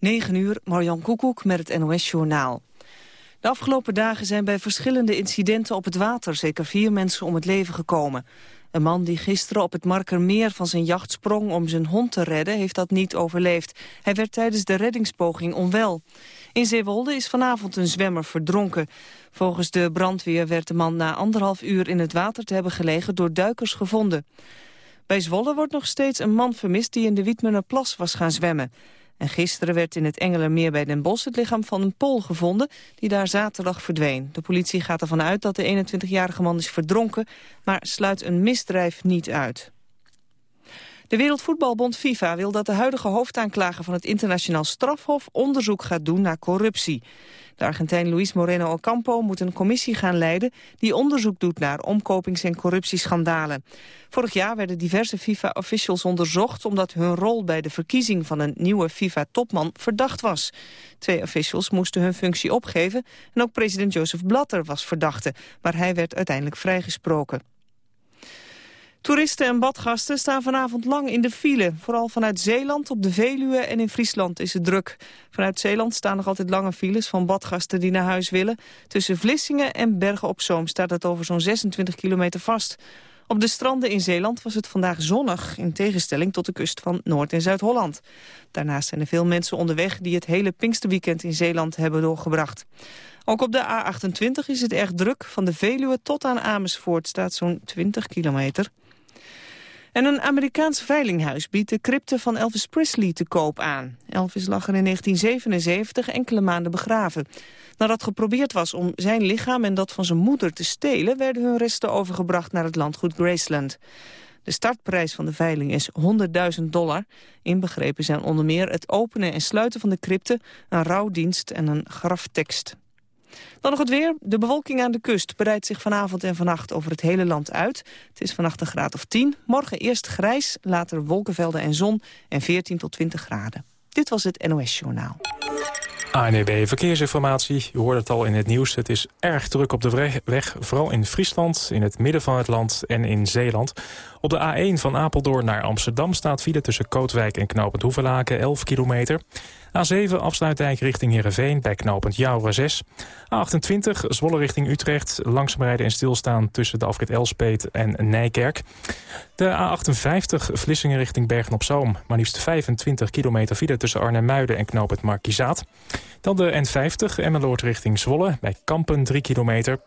9 uur, Marjan Koekoek met het NOS-journaal. De afgelopen dagen zijn bij verschillende incidenten op het water... zeker vier mensen om het leven gekomen. Een man die gisteren op het Markermeer van zijn jacht sprong... om zijn hond te redden, heeft dat niet overleefd. Hij werd tijdens de reddingspoging onwel. In Zeewolde is vanavond een zwemmer verdronken. Volgens de brandweer werd de man na anderhalf uur in het water te hebben gelegen... door duikers gevonden. Bij Zwolle wordt nog steeds een man vermist die in de Plas was gaan zwemmen. En gisteren werd in het Engelenmeer bij Den Bosch het lichaam van een Pool gevonden... die daar zaterdag verdween. De politie gaat ervan uit dat de 21-jarige man is verdronken... maar sluit een misdrijf niet uit. De Wereldvoetbalbond FIFA wil dat de huidige hoofdaanklager van het internationaal strafhof onderzoek gaat doen naar corruptie. De Argentijn Luis Moreno Ocampo moet een commissie gaan leiden die onderzoek doet naar omkopings- en corruptieschandalen. Vorig jaar werden diverse FIFA-officials onderzocht omdat hun rol bij de verkiezing van een nieuwe FIFA-topman verdacht was. Twee officials moesten hun functie opgeven en ook president Joseph Blatter was verdachte, maar hij werd uiteindelijk vrijgesproken. Toeristen en badgasten staan vanavond lang in de file. Vooral vanuit Zeeland, op de Veluwe en in Friesland is het druk. Vanuit Zeeland staan nog altijd lange files van badgasten die naar huis willen. Tussen Vlissingen en Bergen op Zoom staat het over zo'n 26 kilometer vast. Op de stranden in Zeeland was het vandaag zonnig... in tegenstelling tot de kust van Noord- en Zuid-Holland. Daarnaast zijn er veel mensen onderweg... die het hele Pinksterweekend in Zeeland hebben doorgebracht. Ook op de A28 is het erg druk. Van de Veluwe tot aan Amersfoort staat zo'n 20 kilometer. En een Amerikaans veilinghuis biedt de crypte van Elvis Presley te koop aan. Elvis lag er in 1977 enkele maanden begraven. Nadat geprobeerd was om zijn lichaam en dat van zijn moeder te stelen... werden hun resten overgebracht naar het landgoed Graceland. De startprijs van de veiling is 100.000 dollar. Inbegrepen zijn onder meer het openen en sluiten van de crypte... een rouwdienst en een graftekst. Dan nog het weer. De bewolking aan de kust breidt zich vanavond en vannacht over het hele land uit. Het is vannacht een graad of 10. Morgen eerst grijs, later wolkenvelden en zon en 14 tot 20 graden. Dit was het NOS Journaal. ANEB Verkeersinformatie. U hoorde het al in het nieuws. Het is erg druk op de weg, vooral in Friesland, in het midden van het land en in Zeeland. Op de A1 van Apeldoorn naar Amsterdam staat file tussen Kootwijk en Knopend Hoevelaken 11 kilometer. A7 afsluitdijk richting Heerenveen bij knooppunt Jouren 6. A28 Zwolle richting Utrecht. Langzaam rijden en stilstaan tussen de afrit Elspeet en Nijkerk. De A58 Vlissingen richting Bergen-op-Zoom. Maar liefst 25 kilometer file tussen Arnhem-Muiden en knooppunt Markizaat. Dan de N50 Emmeloord richting Zwolle bij Kampen 3 kilometer.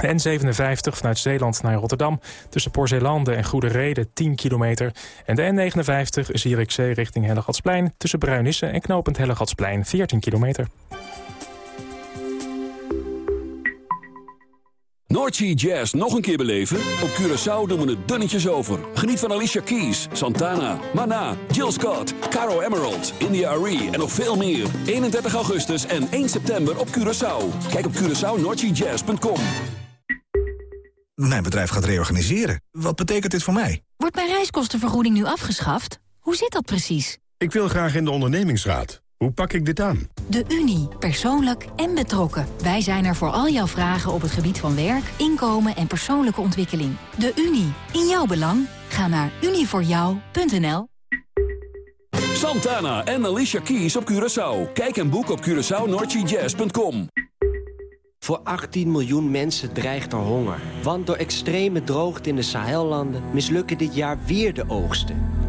De N57 vanuit Zeeland naar Rotterdam. Tussen Porzelande en Goede Reden 10 kilometer. En de N59 Zierikzee richting Hellegatsplein. Tussen Bruinisse en Knopend Hellegatsplein 14 kilometer. Noordsea Jazz nog een keer beleven? Op Curaçao doen we het dunnetjes over. Geniet van Alicia Keys, Santana, Mana, Jill Scott, Caro Emerald, India Arie en nog veel meer. 31 augustus en 1 september op Curaçao. Kijk op CuraçaoNoordseaJazz.com. Mijn bedrijf gaat reorganiseren. Wat betekent dit voor mij? Wordt mijn reiskostenvergoeding nu afgeschaft? Hoe zit dat precies? Ik wil graag in de ondernemingsraad. Hoe pak ik dit aan? De Unie. Persoonlijk en betrokken. Wij zijn er voor al jouw vragen op het gebied van werk, inkomen en persoonlijke ontwikkeling. De Unie. In jouw belang. Ga naar unievoorjou.nl Santana en Alicia Keys op Curaçao. Kijk en boek op CuraçaoNordGJazz.com. Voor 18 miljoen mensen dreigt er honger. Want door extreme droogte in de Sahellanden mislukken dit jaar weer de oogsten.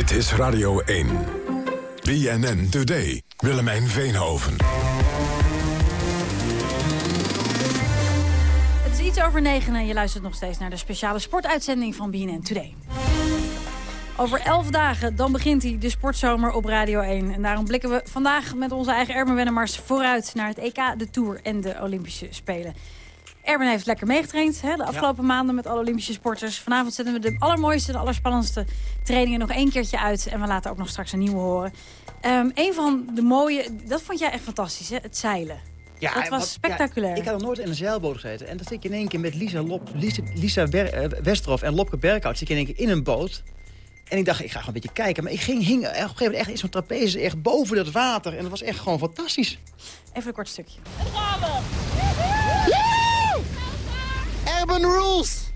Dit is Radio 1. BNN Today. Willemijn Veenhoven. Het is iets over negen en je luistert nog steeds naar de speciale sportuitzending van BNN Today. Over elf dagen, dan begint hij, de sportzomer op Radio 1. En daarom blikken we vandaag met onze eigen Erben Wennemars vooruit naar het EK, de Tour en de Olympische Spelen. Erben heeft lekker meegetraind hè, de afgelopen maanden met alle Olympische sporters. Vanavond zetten we de allermooiste, de allerspannendste trainingen nog één keertje uit. En we laten ook nog straks een nieuwe horen. Um, een van de mooie, dat vond jij echt fantastisch, hè? het zeilen. Ja, dat was spectaculair. ik had nog nooit in een zeilboot gezeten. En dan zit je in één keer met Lisa, Lop, Lisa, Lisa eh, Westerhof en Lopke Berghout... zit je in één keer in een boot. En ik dacht, ik ga gewoon een beetje kijken. Maar ik ging, hing op een gegeven moment echt in zo'n trapeze echt boven dat water. En dat was echt gewoon fantastisch. Even een kort stukje. En gaan we! Urban Rules!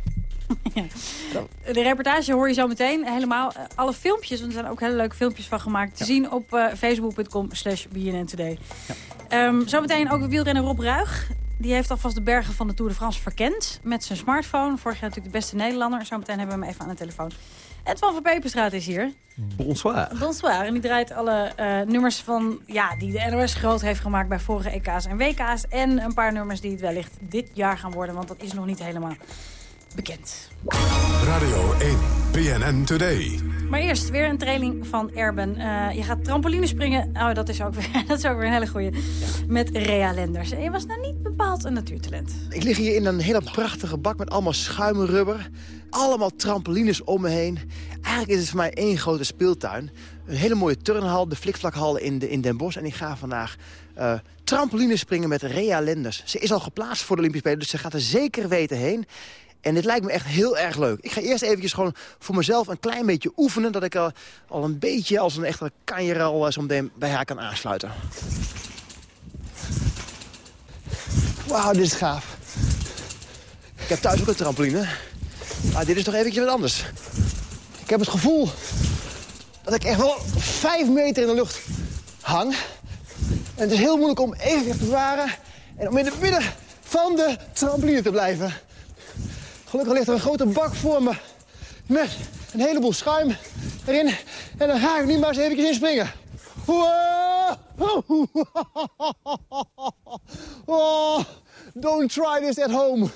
De reportage hoor je zo meteen helemaal. Eh, alle filmpjes, want er zijn ook hele leuke filmpjes van gemaakt... te zien op uh, facebook.com slash bnntoday. Ja. Um, zometeen ook wielrenner Rob Ruig. Die heeft alvast de bergen van de Tour de France verkend met zijn smartphone. Vorig jaar natuurlijk de beste Nederlander. Zometeen hebben we hem even aan de telefoon. Edwan van Peperstraat is hier. Bonsoir. Bonsoir. En die draait alle uh, nummers van, ja, die de NOS groot heeft gemaakt bij vorige EK's en WK's. En een paar nummers die het wellicht dit jaar gaan worden, want dat is nog niet helemaal bekend. Radio 1, PNN Today. Maar eerst weer een training van Erben. Uh, je gaat trampoline springen. Oh, dat is ook weer, dat is ook weer een hele goeie. Met Rea Lenders. En je was nou niet bepaald een natuurtalent. Ik lig hier in een hele prachtige bak met allemaal schuimrubber. Allemaal trampolines om me heen. Eigenlijk is het voor mij één grote speeltuin. Een hele mooie turnhal, de flikvlakhal in, de, in Den Bosch. En ik ga vandaag uh, trampoline springen met Rea Lenders. Ze is al geplaatst voor de Olympische Spelen, dus ze gaat er zeker weten heen. En dit lijkt me echt heel erg leuk. Ik ga eerst eventjes gewoon voor mezelf een klein beetje oefenen... dat ik al, al een beetje als een echte kanjer al uh, zo meteen bij haar kan aansluiten. Wauw, dit is gaaf. Ik heb thuis ook een trampoline. Maar dit is toch eventjes wat anders. Ik heb het gevoel dat ik echt wel vijf meter in de lucht hang. En het is heel moeilijk om evenwicht te bewaren... en om in het midden van de trampoline te blijven. Gelukkig ligt er een grote bak voor me. Met een heleboel schuim erin. En dan ga ik nu maar eens even inspringen. Oh, don't try this at home.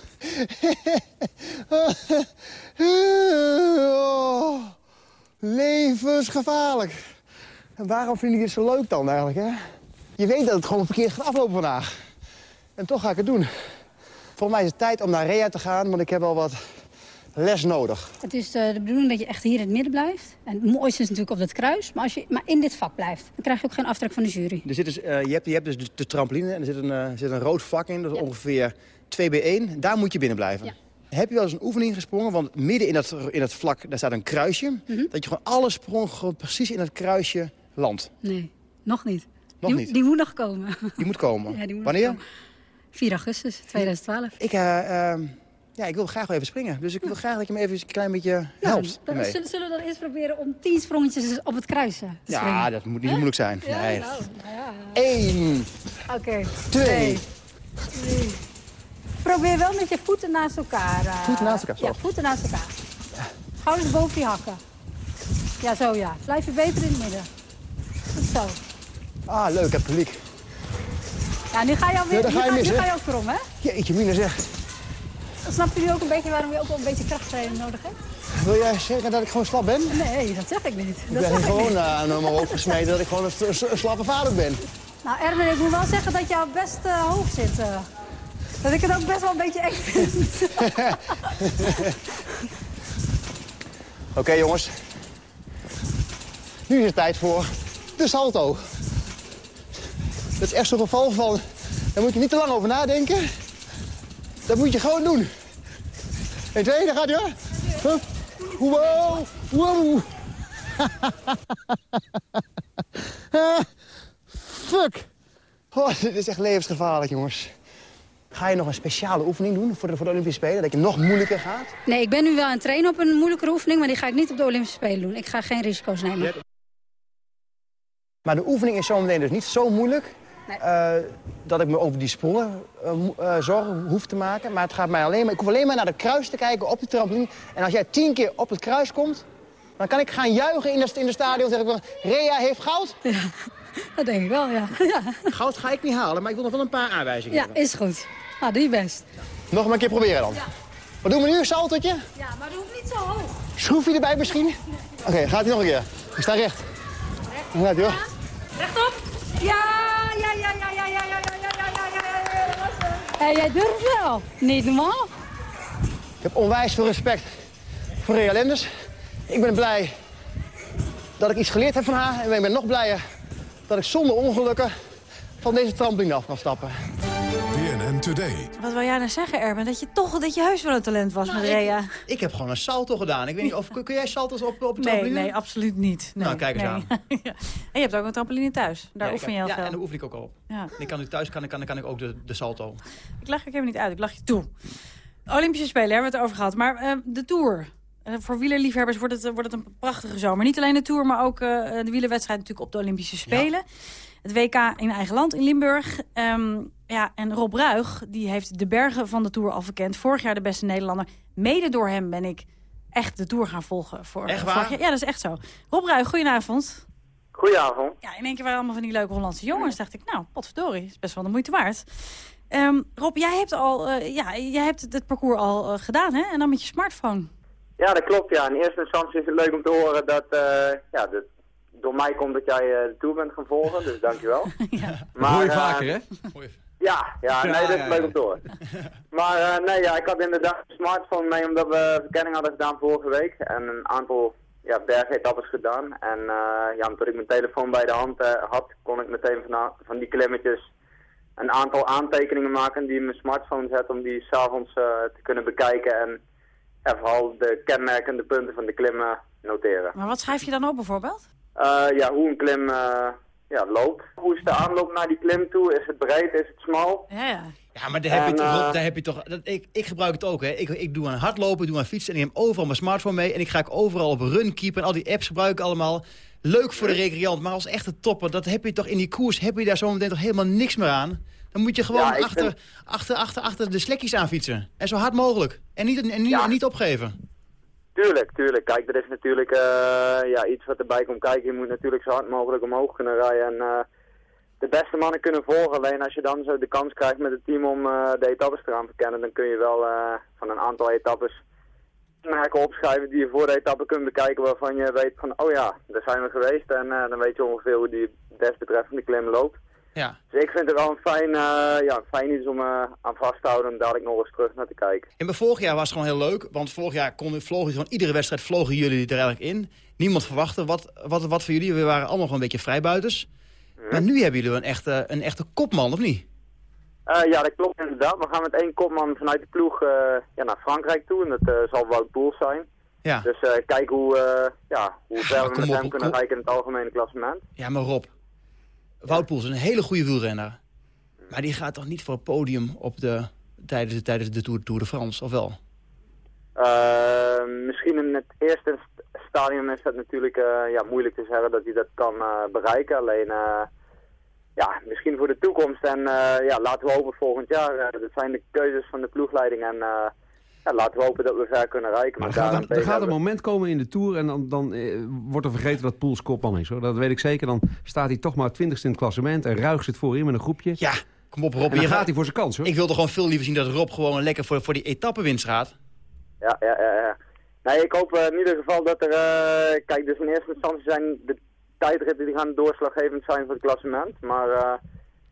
levensgevaarlijk. En waarom vind ik dit zo leuk dan eigenlijk, hè? Je weet dat het gewoon verkeerd gaat aflopen vandaag. En toch ga ik het doen. Volgens mij is het tijd om naar Rea te gaan, want ik heb wel wat les nodig. Het is uh, de bedoeling dat je echt hier in het midden blijft. En het mooiste is natuurlijk op dat kruis. Maar als je maar in dit vak blijft, dan krijg je ook geen aftrek van de jury. Er zit dus, uh, je, hebt, je hebt dus de, trampoline en er zit een, uh, zit een rood vak in. Dat is ongeveer 2 bij 1. Daar moet je binnen blijven. Ja. Heb je wel eens een oefening gesprongen? Want midden in dat, in dat vlak daar staat een kruisje. Mm -hmm. Dat je gewoon alle sprong gewoon precies in dat kruisje landt. Nee, nog niet. Nog die, niet? Die moet nog komen. Die moet komen? Ja, die moet Wanneer? Komen. 4 augustus 2012. Ik, uh, uh, ja, ik wil graag wel even springen. Dus ik wil graag dat je me even een klein beetje helpt. Ja, dan zullen, zullen, we dan eerst proberen om 10 sprongetjes op het kruisen te springen? Ja, dat moet niet huh? moeilijk zijn. Ja, nee. nou, nou ja. Eén. Oké. Okay. Twee. Drie. Probeer wel met je voeten naast elkaar. Uh, voeten naast elkaar, zo. Ja, voeten naast elkaar. Ja. Schouders boven je hakken. Ja, zo ja. Blijf je beter in het midden. Goed zo. Ah, leuk, het publiek. Ja, nu ga je alweer, ja, ga je, nu, mis, ga, nu ga je ook krom, hè? Jeetje, Mina zegt. Snappen jullie ook een beetje waarom je ook wel een beetje krachttraining nodig hebt? Wil jij zeggen dat ik gewoon slap ben? Nee, dat zeg ik niet. Ik dat ben zeg gewoon ik uh, maar opgesmeten dat ik gewoon een, slappe vader ben. Nou, Erwin, ik moet wel zeggen dat al best uh, hoog zit. Uh. Dat ik het ook best wel een beetje eng vind. Oké, okay, jongens. Nu is het tijd voor de salto. Dat is echt zo'n geval van... Daar moet je niet te lang over nadenken. Dat moet je gewoon doen. En twee, daar gaat je. Hup. Wow, wow. Fuck. Oh, dit is echt levensgevaarlijk, jongens. Ga je nog een speciale oefening doen voor de, voor de Olympische Spelen? Dat je nog moeilijker gaat? Nee, ik ben nu wel aan het trainen op een moeilijkere oefening... maar die ga ik niet op de Olympische Spelen doen. Ik ga geen risico's nemen. Maar de oefening is zometeen dus niet zo moeilijk... Nee. Uh, dat ik me over die sprongen uh, uh, zorgen hoef te maken. Maar het gaat mij alleen maar, ik hoef alleen maar naar het kruis te kijken op de trampoline. En als jij tien keer op het kruis komt, dan kan ik gaan juichen in de, in de stadion. zeg ik Rea heeft goud. Ja, dat denk ik wel, ja. ja. Goud ga ik niet halen, maar ik wil nog wel een paar aanwijzingen Ja, hebben. is goed. Nou, doe je best. Nog maar een keer proberen dan. Ja. Wat doen we nu? Een saltootje? Ja, maar doe het niet zo hoog. Schroef je erbij misschien? Nee. Oké, okay, gaat hij nog een keer. Ik sta recht. Recht. Gaat hij hoor. Ja. Rechtop. Ja, ja, ja, ja, ja, ja, ja, ja, ja, ja, ja, jij durft wel. Niet normaal. Ik heb onwijs veel respect voor Rea Lenders. Ik ben blij dat ik iets geleerd heb van haar. En ik ben nog blijer dat ik zonder ongelukken van deze trampoline af kan stappen. BNN Today. Wat wil jij nou zeggen, Erben? Dat je toch dat je heus wel een talent was met Rea? Ik heb gewoon een salto gedaan. Ik weet niet of kun jij salto's op, op een Nee, trampoline? nee, absoluut niet. Nee, Nou, kijk eens nee. aan. Ja. En je hebt ook een trampoline thuis. Daar Ja, oefen je heel Ja, en daar oefen ik ook al op. Ja. Ik kan nu thuis kan, ik- kan, kan ik ook de, de salto. Ik lach ik helemaal niet uit, ik lach je toe. Olympische Spelen hebben we het over gehad. Maar eh, de Tour. Eh, voor wielerliefhebbers wordt het, eh, wordt het een prachtige zomer. Niet alleen de Tour, maar ook eh, de wielerwedstrijd natuurlijk op de Olympische Spelen. Het WK in eigen land in Limburg. Ehm, ja, en Rob Ruig die heeft de bergen van de Tour al verkend. Vorig jaar de beste Nederlander. Mede door hem ben ik echt de Tour gaan volgen. Voor, Echt vorig waar? jaar. Ja, dat is echt zo. Rob Ruig, goedenavond. Goedenavond. Ja, in één keer waren allemaal van die leuke Hollandse jongens. dacht ik, nou, potverdorie, is best wel de moeite waard. Ehm, Rob, jij hebt, al, eh, ja, jij hebt het, parcours al eh, gedaan, hè? En dan met je smartphone. Ja, dat klopt. Ja. In eerste instantie is het leuk om te horen dat eh, ja, dat door mij komt dat jij eh, de Tour bent gaan volgen. Dus dankjewel. Hoor je eh, vaker, hè? Ja, ja, nee, dat is leuk om horen. Maar eh, nee, ja, ik had inderdaad een smartphone mee omdat we verkenning hadden gedaan vorige week. En een aantal ja, bergetappes gedaan. En eh, ja, omdat ik mijn telefoon bij de hand eh, had, kon ik meteen van, van die klimmetjes een aantal aantekeningen maken die in mijn smartphone zet om die s'avonds eh te kunnen bekijken. En ja, vooral de kenmerkende punten van de klimmen noteren. Maar wat schrijf je dan op bijvoorbeeld? Eh, ja, hoe een klim eh, ja, loopt. Hoe is de aanloop naar die klim toe? Is het breed? Is het smal? Ja, ja. Ja, maar daar heb, je toch, eh, daar heb je toch... Dat, ik, ik gebruik het ook, hè. Ik, ik doe aan hardlopen, ik doe aan fietsen en ik neem overal mijn smartphone mee. En ik ga ook overal op runkeeper en al die apps gebruik ik allemaal. Leuk voor de recreant, maar als echte topper, dat heb je toch in die koers, heb je daar zo meteen toch helemaal niks meer aan. Dan moet je gewoon Ja, ik achter, vind- achter, achter, achter de slekjes aan fietsen. En zo hard mogelijk. En niet, en niet, Ja. en niet opgeven. Tuurlijk, tuurlijk. Kijk, er is natuurlijk eh, ja, iets wat erbij komt kijken. Je moet natuurlijk zo hard mogelijk omhoog kunnen rijden. En eh, de beste mannen kunnen volgen. Alleen als je dan zo de kans krijgt met het team om eh, de etappes te gaan verkennen, dan kun je wel van een aantal etappes merken opschrijven die je voor de etappe kunt bekijken waarvan je weet van, oh ja, daar zijn we geweest. En dan weet je ongeveer hoe die desbetreffende klim loopt. Ja. Dus ik vind het wel een fijn, eh, ja, fijn iets om eh, aan vast te houden en dadelijk nog eens terug naar te kijken. En bij vorig jaar was het gewoon heel leuk. Want vorig jaar kon, vlogen gewoon iedere wedstrijd vlogen jullie er eigenlijk in. Niemand verwachtte wat, wat, wat voor jullie. We waren allemaal gewoon een beetje vrijbuiters. Maar nu hebben jullie een echte, een echte kopman, of niet? Eh, ja, dat klopt inderdaad. We gaan met één kopman vanuit de ploeg eh, ja, naar Frankrijk toe. En dat eh, zal Wout Poels zijn. Ja. Dus eh kijk hoe, eh, ja, hoe ver we met op, hem kunnen kom- rijden in het algemene klassement. Ja, maar Rob. Wout Poels is een hele goede wielrenner. Maar die gaat toch niet voor het podium op de, tijdens, de, tijdens de Tour, de France, of wel? Eh, misschien in het eerste st- stadium is het natuurlijk eh, ja, moeilijk te zeggen dat hij dat kan eh, bereiken. Alleen, ja, misschien voor de toekomst. En ja, laten we hopen volgend jaar. dat zijn de keuzes van de ploegleiding. En ja, laten we hopen dat we ver kunnen rijken. Maar Maar er gaat, er gaat een moment komen in de Tour en dan, dan eh, wordt er vergeten dat Poels kopman is. Hoor. Dat weet ik zeker. Dan staat hij toch maar twintigste in het klassement en Ruig zit voorin met een groepje. Ja, kom op Rob. En dan je gaat hij voor zijn kans hoor. Ik wilde gewoon veel liever zien dat Rob gewoon lekker voor, voor die etappenwinst gaat. Ja, ja, ja, ja. Nee, ik hoop eh, in ieder geval dat er... eh, kijk, dus in eerste instantie zijn de tijdritten die gaan doorslaggevend zijn voor het klassement. Maar eh,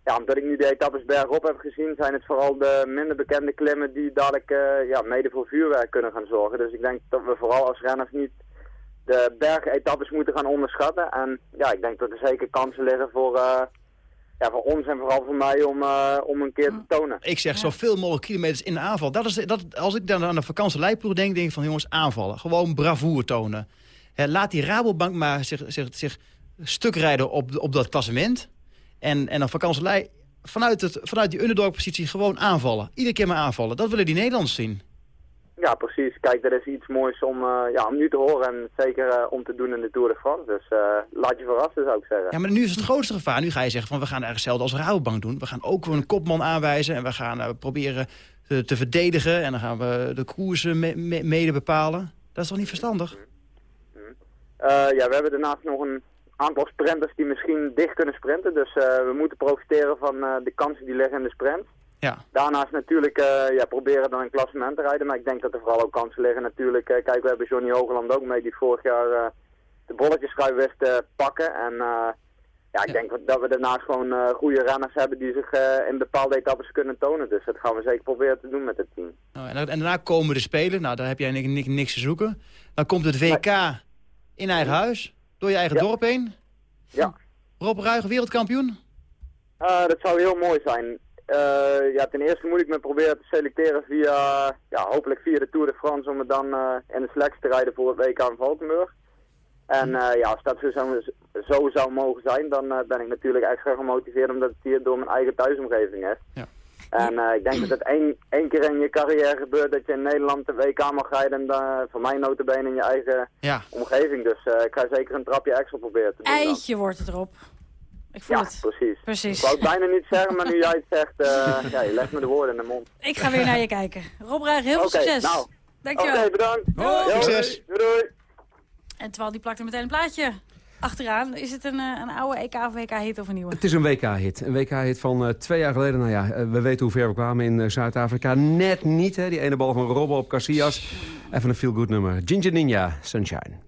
ja, omdat ik nu de etappes bergop heb gezien, zijn het vooral de minder bekende klimmen die dadelijk eh, ja, mede voor vuurwerk kunnen gaan zorgen. Dus ik denk dat we vooral als renners niet de bergetappes moeten gaan onderschatten. En ja, ik denk dat er zeker kansen liggen voor, eh, ja, voor ons en vooral voor mij om, eh, om een keer te tonen. Ik zeg zoveel mogelijk kilometers in de aanval. Dat is, dat, als ik dan aan de vakantieleidploeg denk, denk ik van jongens, aanvallen. Gewoon bravoer tonen. Hè, laat die Rabobank maar zich, zich, zich stuk rijden op, op dat klassement. En, en dan vakantielei vanuit, het, vanuit die underdog-positie gewoon aanvallen. Iedere keer maar aanvallen. Dat willen die Nederlanders zien. Ja, precies. Kijk, er is iets moois om, eh, ja, om nu te horen en zeker eh, om te doen in de Tour de France. Dus eh, laat je verrassen, zou ik zeggen. Ja, maar nu is het grootste gevaar. Nu ga je zeggen van we gaan eigenlijk hetzelfde als Rabobank doen. We gaan ook een kopman aanwijzen en we gaan proberen te, te verdedigen. En dan gaan we de koersen me- me- mede bepalen. Dat is toch niet verstandig? Eh, ja, we hebben daarnaast nog een aantal sprinters die misschien dicht kunnen sprinten. Dus eh, we moeten profiteren van eh, de kansen die liggen in de sprint. Ja. Daarnaast natuurlijk eh, ja, proberen dan een klassement te rijden. Maar ik denk dat er vooral ook kansen liggen natuurlijk. kijk, we hebben Johnny Hogeland ook mee die vorig jaar de bolletjes wist te pakken. En ja, ik denk dat we daarnaast gewoon uh, goede renners hebben die zich uh, in bepaalde etappes kunnen tonen. Dus dat gaan we zeker proberen te doen met het team. Oh, en, en, daarna komen de Spelen. Nou, daar heb jij niks, niks te zoeken. Dan komt het WK in eigen huis, door je eigen dorp heen. Ja. Rob wereldkampioen? Uh, dat zou heel mooi zijn. ja, ten eerste moet ik me proberen te selecteren via, ja, hopelijk via de Tour de France, om het dan in de selectie te rijden voor het WK in Valkenburg. En uh, ja, als dat zo zou, zo zou mogen zijn, dan ben ik natuurlijk extra gemotiveerd omdat het hier door mijn eigen thuisomgeving is. Ja. En uh, ik denk dat het één, één keer in je carrière gebeurt dat je in Nederland de WK mag rijden en dan voor mij notabene in je eigen ja. omgeving. Dus ik ga zeker een trapje extra proberen te doen. Eitje dan. wordt het erop. Ik voel ja, het. precies. precies. Ik wou het bijna niet zeggen, maar nu jij het zegt, ja, je legt me de woorden in de mond. Ik ga weer naar je kijken. Rob heel veel okay, succes. Nou, Dankjewel. Oké, okay, bedankt. Oh, succes. Doei, doei. En terwijl die plakt er meteen een plaatje achteraan. Is het een, een oude EK of WK-hit of een nieuwe? Het is een WK-hit. Een WK-hit van uh, twee jaar geleden. Nou ja, uh, we weten hoe ver we kwamen in uh, Zuid-Afrika. Net niet, hè. Die ene bal van Robbo op Casillas. Even een feel-good nummer. Ginger Ninja, Sunshine.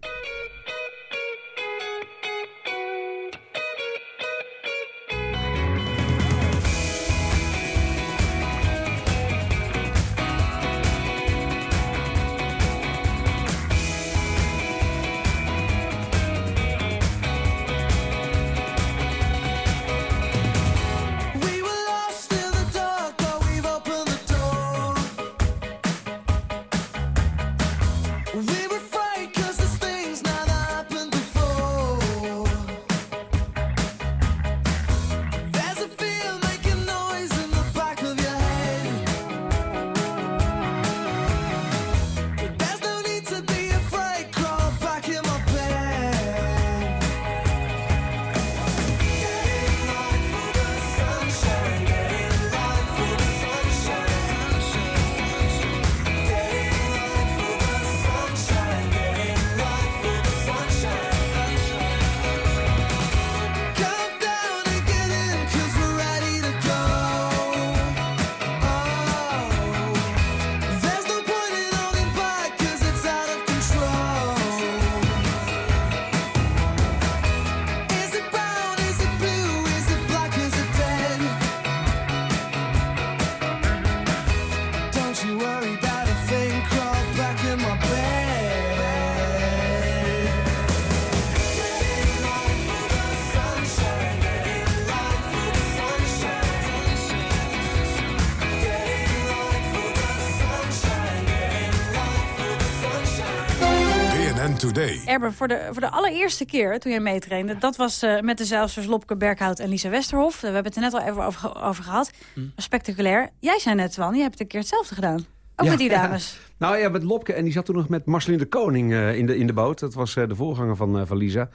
Erben, voor de, voor de allereerste keer toen jij meetrainde... dat was uh, met de zeilsters Lopke Berghout en Lisa Westerhof. We hebben het er net al even over, over gehad. Hm. Spectaculair. Jij zei net, Twan, je hebt een keer hetzelfde gedaan. Ook ja, met die dames. Nou ja, met Lopke. En die zat toen nog met Marceline de Koning uh, in, de, in de boot. Dat was uh, de voorganger van, van Lisa.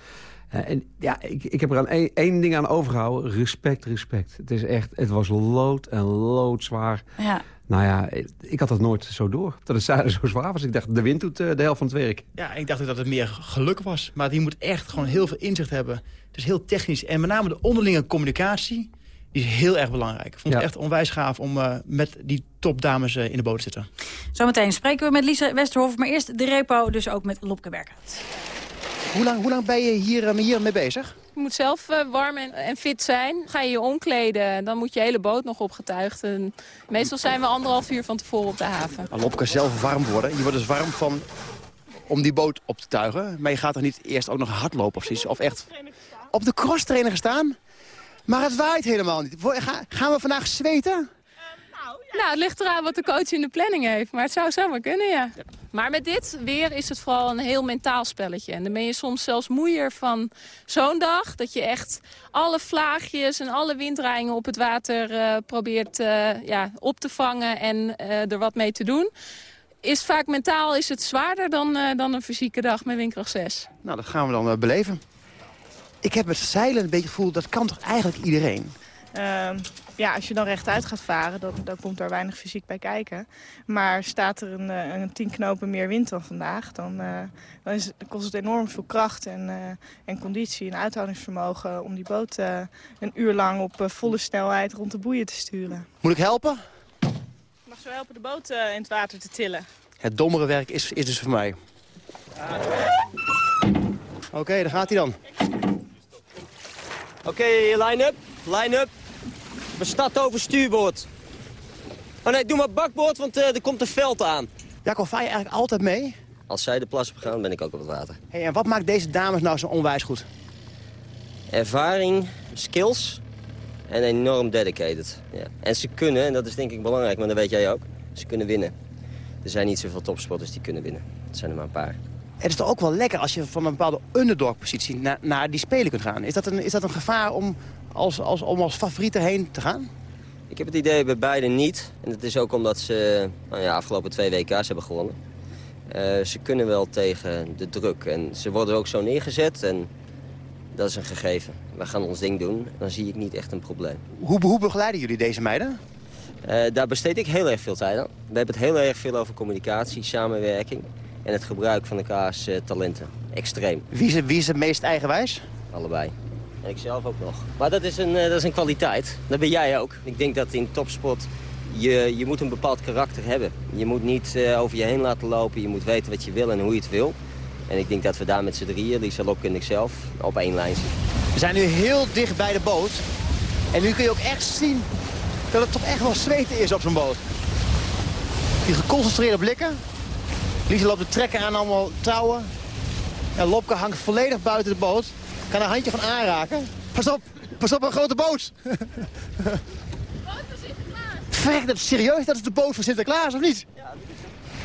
en ja, ik, ik heb er aan één, één ding aan overgehouden. Respect, respect. Het is echt, het was lood en loodzwaar. Ja. Nou ja, ik had dat nooit zo door. Dat het zo zwaar was. Ik dacht, de wind doet de helft van het werk. Ja, ik dacht dat het meer geluk was. Maar die moet echt gewoon heel veel inzicht hebben. Het is heel technisch. En met name de onderlinge communicatie die is heel erg belangrijk. Ik vond het echt onwijs gaaf om uh, met die topdames uh, in de boot te zitten. Zometeen spreken we met Lisa Westerhof. Maar eerst de repo, dus ook met Lopke Berkhout. Hoe lang, hoe lang ben je hier, hier mee bezig? Je moet zelf uh, warm en, en, fit zijn. Ga je je omkleden, dan moet je hele boot nog opgetuigd. En meestal zijn we anderhalf uur van tevoren op de haven. Lopke zelf warm worden. Je wordt dus warm van om die boot op te tuigen. Maar je gaat er niet eerst ook nog hardlopen of zoiets? Of echt op de crosstrainer gestaan? Maar het waait helemaal niet. Gaan we vandaag zweten? Nou, het ligt eraan wat de coach in de planning heeft. Maar het zou zomaar kunnen, ja. Maar met dit weer is het vooral een heel mentaal spelletje. En dan ben je soms zelfs moeier van zo'n dag. Dat je echt alle vlaagjes en alle winddraaiingen op het water uh, probeert uh, ja, op te vangen en uh, er wat mee te doen. Is vaak mentaal is het zwaarder dan, dan een fysieke dag met windkracht 6. Nou, dat gaan we dan beleven. Ik heb het zeilen een beetje het gevoel, dat kan toch eigenlijk iedereen? Uh, ja, als je dan rechtuit gaat varen, dan, dan komt er weinig fysiek bij kijken. Maar staat er een, een tien knopen meer wind dan vandaag, dan, uh, dan, is, dan, kost het enorm veel kracht en, uh, en conditie en uithoudingsvermogen om die boot uh, een uur lang op volle snelheid rond de boeien te sturen. Moet ik helpen? Ik mag zo helpen de boot in het water te tillen. Het dommere werk is, is dus voor mij. Oké, okay, daar gaat hij dan. Oké, line-up. Line-up. We starten over stuurboord. Oh nee, doe maar bakboord, want uh, er komt een veld aan. Jacob, vaar je eigenlijk altijd mee? Als zij de plas op gaan, ben ik ook op het water. Hey, en wat maakt deze dames nou zo onwijs goed? Ervaring, skills en enorm dedicated. Ja. En ze kunnen, en dat is denk ik belangrijk, maar dat weet jij ook, ze kunnen winnen. Er zijn niet zoveel topsporters die kunnen winnen. Het zijn er maar een paar. Het is toch ook wel lekker als je van een bepaalde underdog-positie naar, naar die spelen kunt gaan. Is dat een, is dat een gevaar om als, als, om als favoriet erheen te gaan? Ik heb het idee bij beiden niet. En het is ook omdat ze nou ja, afgelopen twee WK's hebben gewonnen. Uh, ze kunnen wel tegen de druk. En ze worden ook zo neergezet. En dat is een gegeven. We gaan ons ding doen. Dan zie ik niet echt een probleem. Hoe, hoe begeleiden jullie deze meiden? Uh, daar besteed ik heel erg veel tijd aan. We hebben het heel erg veel over communicatie, samenwerking... en het gebruik van elkaars uh, talenten. Extreem. Wie is, wie is het meest eigenwijs? Allebei. Ik zelf ook nog. Maar dat is, een, dat is een kwaliteit. Dat ben jij ook. Ik denk dat in topsport je, je moet een bepaald karakter hebben. Je moet niet uh, over je heen laten lopen. Je moet weten wat je wil en hoe je het wil. En ik denk dat we daar met z'n drieën, Lisa Lok en ikzelf, op één lijn zitten. We zijn nu heel dicht bij de boot. En nu kun je ook echt zien dat het toch echt wel zweten is op zo'n boot. Die geconcentreerde blikken. Lisa loopt de trekken aan allemaal touwen. En Lopke hangt volledig buiten de boot. Kan een handje van aanraken. Pas op, pas op een grote boot. Verrek, dat is serieus? Dat is de boot van Sinterklaas, of niet? Ja,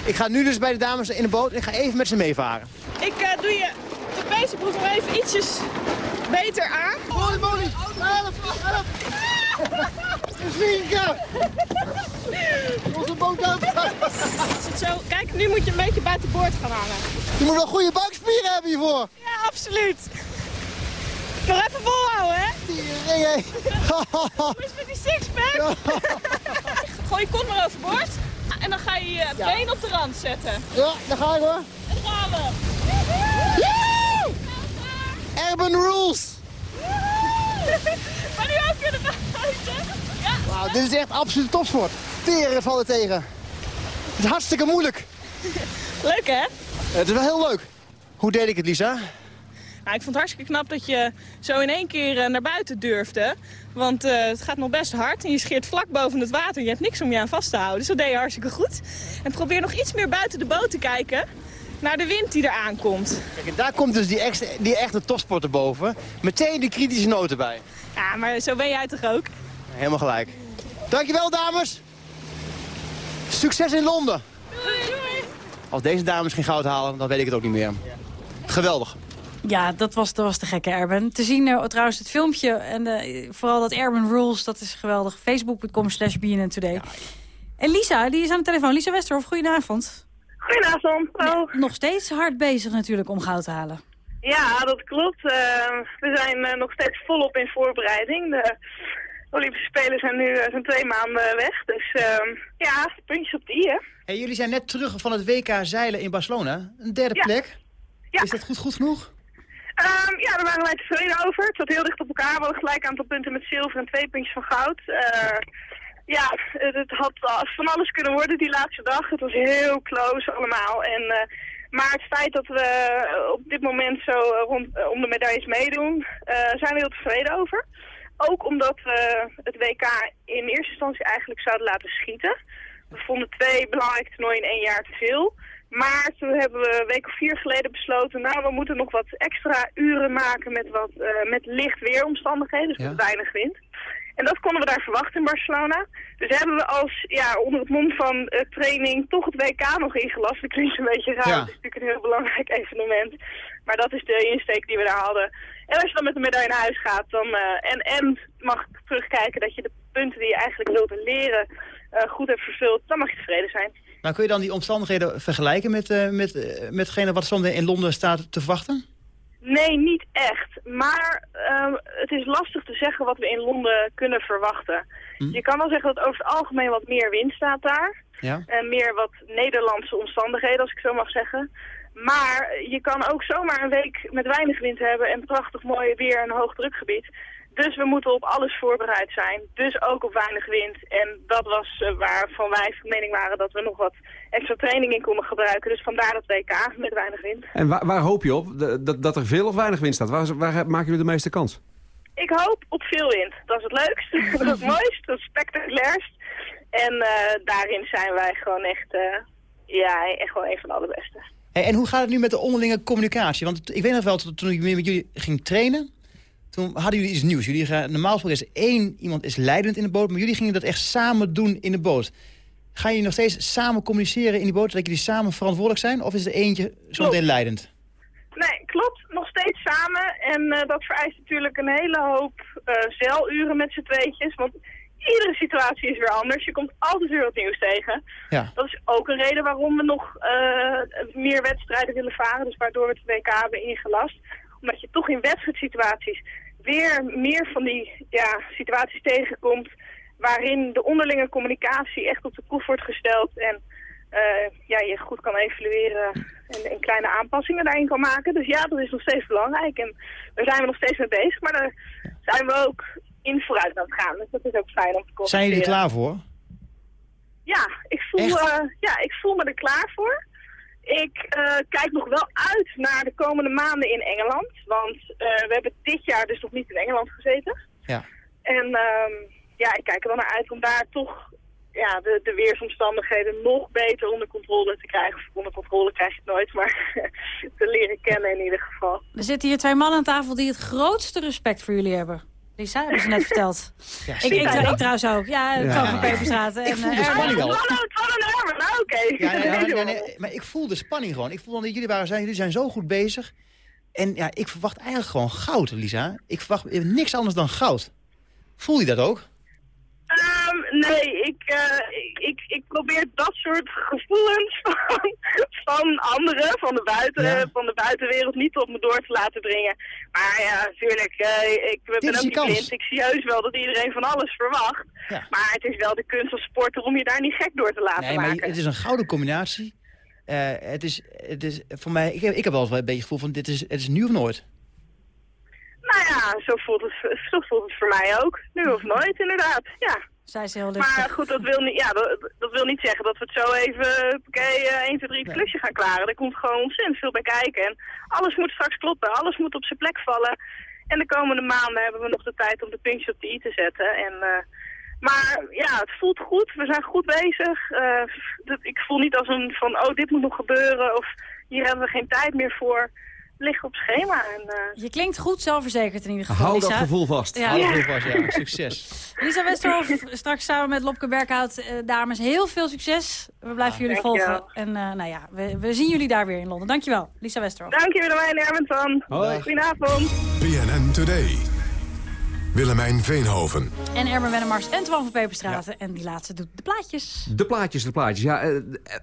Ik ga nu dus bij de dames in de boot en ik ga even met ze meevaren. Ik uh, doe je de pezenbroek nog even ietsjes beter aan. Molly, Molly! Help, help! Slinken! Onze boot uit. Zo, kijk, nu moet je een beetje buiten boord gaan hangen. Je moet wel goede buikspieren hebben hiervoor. Ja, absoluut. Nog even volhouden, hè? Nee, nee. Hoe is met die sixpack? Gooi je kont maar overboord. En dan ga je je ja. been op de rand zetten. Ja, daar ga ik hoor. En dan gaan we. Urban rules. maar nu ook kunnen buiten. Ja. Wauw, dit is echt absoluut topsport. Teren vallen tegen. Het is hartstikke moeilijk. Leuk, hè? Het is wel heel leuk. Hoe deed ik het, Lisa? Nou, ik vond het hartstikke knap dat je zo in één keer naar buiten durfde. Want uh, het gaat nog best hard en je scheert vlak boven het water. Je hebt niks om je aan vast te houden. Dus dat deed je hartstikke goed. En probeer nog iets meer buiten de boot te kijken naar de wind die er aankomt. Kijk, en daar komt dus die, echte, die echte topsporter boven. Meteen de kritische noten bij. Ja, maar zo ben jij toch ook? Helemaal gelijk. Dankjewel, dames. Succes in Londen. Doei, doei. Als deze dames geen goud halen, dan weet ik het ook niet meer. Geweldig. Ja, dat was, dat was de gekke Erben. Te zien uh, trouwens het filmpje en uh, vooral dat Erben Rules, dat is geweldig. Facebook.com slash Today. Ja. En Lisa, die is aan de telefoon. Lisa Westerhof, goedenavond. Goedenavond. Nog steeds hard bezig natuurlijk om goud te halen. Ja, dat klopt. Uh, we zijn nog steeds volop in voorbereiding. De Olympische Spelen zijn nu zijn twee maanden weg. Dus ehm, ja, puntjes op de i, hè. Hey, jullie zijn net terug van het WK zeilen in Barcelona. Een derde ja. plek. Ja. Is dat goed, goed genoeg? Um, ja, daar waren wij tevreden over. Het zat heel dicht op elkaar. We hadden gelijk aantal punten met zilver en twee puntjes van goud. Uh, ja, het had van alles kunnen worden die laatste dag. Het was heel close allemaal. En, uh, maar het feit dat we op dit moment zo rond, om de medailles meedoen, zijn we heel tevreden over. Ook omdat we het WK in eerste instantie eigenlijk zouden laten schieten. We vonden twee belangrijke toernooien in één jaar te veel. Maar toen hebben we een week of vier geleden besloten, nou we moeten nog wat extra uren maken met, wat, uh, met licht weeromstandigheden, dus ja. met weinig wind. En dat konden we daar verwachten in Barcelona. Dus hebben we als, ja, onder het mom van uh, training toch het WK nog ingelast. Dat klinkt een beetje raar, Ja. het is natuurlijk een heel belangrijk evenement. Maar dat is de insteek die we daar hadden. En als je dan met de medaille naar huis gaat, dan, uh, en, en mag terugkijken dat je de punten die je eigenlijk wilde leren uh, goed hebt vervuld, dan mag je tevreden zijn. Maar kun je dan die omstandigheden vergelijken met, uh, met, uh, met hetgene wat zometeen in Londen staat te verwachten? Nee, niet echt. Maar uh, het is lastig te zeggen wat we in Londen kunnen verwachten. Hm. Je kan wel zeggen dat over het algemeen wat meer wind staat daar. Ja. En meer wat Nederlandse omstandigheden, als ik zo mag zeggen. Maar je kan ook zomaar een week met weinig wind hebben en prachtig mooi weer en hoogdrukgebied. Dus we moeten op alles voorbereid zijn. Dus ook op weinig wind. En dat was uh, waarvan wij van mening waren dat we nog wat extra training in konden gebruiken. Dus vandaar dat WK met weinig wind. En waar, waar hoop je op? Dat, dat er veel of weinig wind staat? Waar, waar maken jullie de meeste kans? Ik hoop op veel wind. Dat is het leukst, dat is het mooist, dat is het spectaculairst. En eh, daarin zijn wij gewoon echt, eh, ja, echt wel een van de allerbeste. Hey, en hoe gaat het nu met de onderlinge communicatie? Want ik weet nog wel, toen toen ik met jullie ging trainen... toen hadden jullie iets nieuws. Jullie gaan, normaal gesproken is één iemand is leidend in de boot... maar jullie gingen dat echt samen doen in de boot. Gaan jullie nog steeds samen communiceren in die boot... dat jullie samen verantwoordelijk zijn? Of is er eentje zometeen leidend? Nee, klopt. Nog steeds samen. En eh, dat vereist natuurlijk een hele hoop eh zeiluren met z'n tweetjes. Want iedere situatie is weer anders. Je komt altijd weer wat nieuws tegen. Ja. Dat is ook een reden waarom we nog eh, meer wedstrijden willen varen. Dus waardoor we het WK hebben ingelast. Omdat je toch in wedstrijdsituaties weer meer van die ja, situaties tegenkomt... waarin de onderlinge communicatie echt op de proef wordt gesteld... en eh, ja, je goed kan evalueren en, en kleine aanpassingen daarin kan maken. Dus ja, dat is nog steeds belangrijk. En daar zijn we nog steeds mee bezig. Maar daar zijn we ook in vooruit aan het gaan. Dus dat is ook fijn om te constateren. Zijn jullie klaar voor? Ja, ik voel, eh, ja, ik voel me er klaar voor. Ik eh, kijk nog wel uit naar de komende maanden in Engeland. Want eh, we hebben dit jaar dus nog niet in Engeland gezeten. Ja. En ehm, ja, ik kijk er wel naar uit om daar toch ja, de, de weersomstandigheden nog beter onder controle te krijgen. Of onder controle krijg je het nooit, maar te leren kennen in ieder geval. Er zitten hier twee mannen aan tafel die het grootste respect voor jullie hebben. Lisa, hebben ze net verteld. Ja, ik, ik, ik trouwens ook. Ja, Ja. Twan van Peperstraat. Ik En, voel de eh, spanning wel. Nou oké. Ja, maar ik voel de spanning gewoon. Ik voel dan dat jullie, waren, zijn, jullie zijn zo goed bezig. En ja, ik verwacht eigenlijk gewoon goud, Lisa. Ik verwacht niks anders dan goud. Voel je dat ook? Ehm, nee, ik, eh, ik, ik, probeer dat soort gevoelens van, van anderen, van de, buiten, Ja. van de buitenwereld, niet op me door te laten dringen. Maar ja, natuurlijk, eh, ik ben ook niet kans. blind. Ik zie heus wel dat iedereen van alles verwacht. Ja. Maar het is wel de kunst als sporter om je daar niet gek door te laten Nee, maar maken. het is een gouden combinatie. Eh, het, is, het is voor mij, ik heb, ik heb wel een beetje het gevoel van dit is, het is nu of nooit. Nou ja, zo voelt, het, zo voelt het voor mij ook. Nu of nooit, inderdaad. Ja. Zij is heel lustig. Maar goed, dat wil, niet, ja, dat, dat wil niet zeggen dat we het zo even oké, 1, 2, 3 het klusje gaan klaren. Er komt gewoon ontzettend veel bij kijken. En alles moet straks kloppen, alles moet op zijn plek vallen. En de komende maanden hebben we nog de tijd om de puntjes op de i te zetten. En, eh, maar ja, het voelt goed. We zijn goed bezig. Eh, dat- ik voel niet als een van, oh, dit moet nog gebeuren. Of hier hebben we geen tijd meer voor. Liggen op schema. En, eh, Je klinkt goed zelfverzekerd in ieder geval, Hou Lisa. dat gevoel vast. Ja. Hou dat gevoel vast, ja. Succes. Lisa Westerhof, straks samen met Lopke Berghout. eh, dames, heel veel succes. We blijven jullie dankjewel. volgen. En eh, nou ja, we, we zien jullie daar weer in Londen. Dankjewel, Lisa Westerhof. Dank je Willemijn Hermanson. Hoi. Goedenavond. BNN Today. Willemijn Veenhoven. En Erben Wennemars en Twan van Peperstraten. En die laatste doet de plaatjes. De plaatjes, de plaatjes. Ja, eh,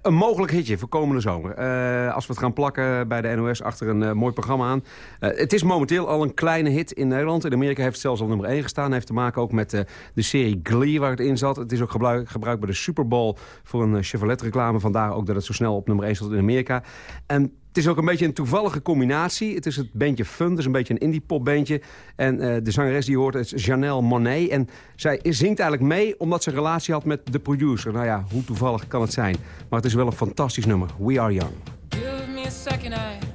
een mogelijk hitje voor komende zomer. Eh, als we het gaan plakken bij de NOS achter een eh, mooi programma aan. Eh, het is momenteel al een kleine hit in Nederland. In Amerika heeft het zelfs al nummer 1 gestaan. heeft te maken ook met eh, de serie Glee waar het in zat. Het is ook gebruik, gebruikt bij de Super Bowl voor een Chevrolet reclame. Vandaar ook dat het zo snel op nummer 1 stond in Amerika. En het is ook een beetje een toevallige combinatie. Het is het bandje Fun, dus een beetje een indie popbandje. En eh, de zangeres die hoort is Janelle Monet. En zij zingt eigenlijk mee omdat ze een relatie had met de producer. Nou ja, hoe toevallig kan het zijn? Maar het is wel een fantastisch nummer. We Are Young. Give me a second, I,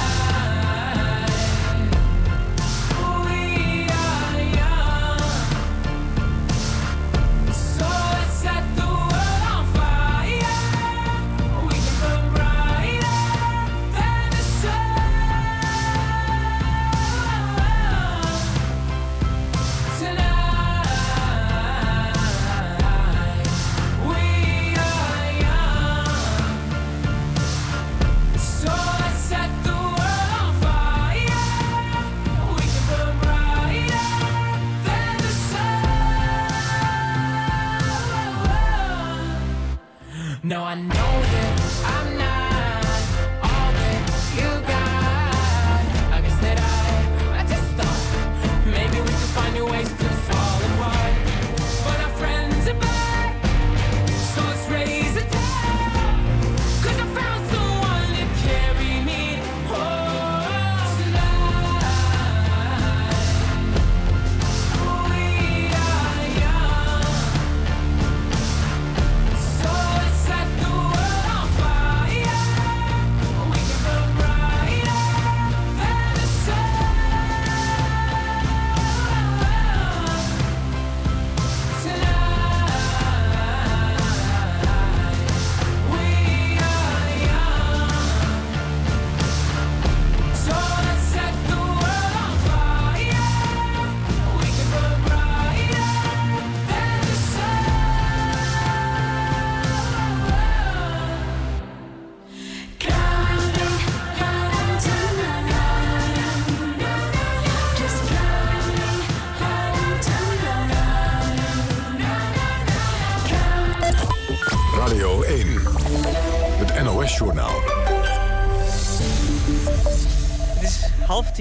No, I know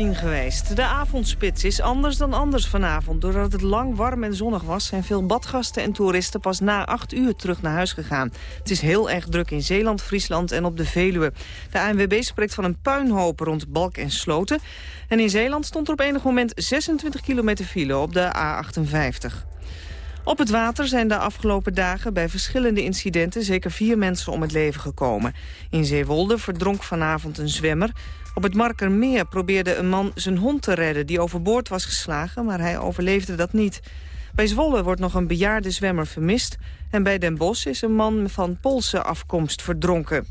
De avondspits is anders dan anders vanavond. Doordat het lang, warm en zonnig was... zijn veel badgasten en toeristen pas na 8 uur terug naar huis gegaan. Het is heel erg druk in Zeeland, Friesland en op de Veluwe. De ANWB spreekt van een puinhoop rond Balk en Sloten. En in Zeeland stond er op enig moment 26 kilometer file op de A58. Op het water zijn de afgelopen dagen bij verschillende incidenten... zeker vier mensen om het leven gekomen. In Zeewolde verdronk vanavond een zwemmer. Op het Markermeer probeerde een man zijn hond te redden die overboord was geslagen, maar hij overleefde dat niet. Bij Zwolle wordt nog een bejaarde zwemmer vermist en bij Den Bosch is een man van Poolse afkomst verdronken.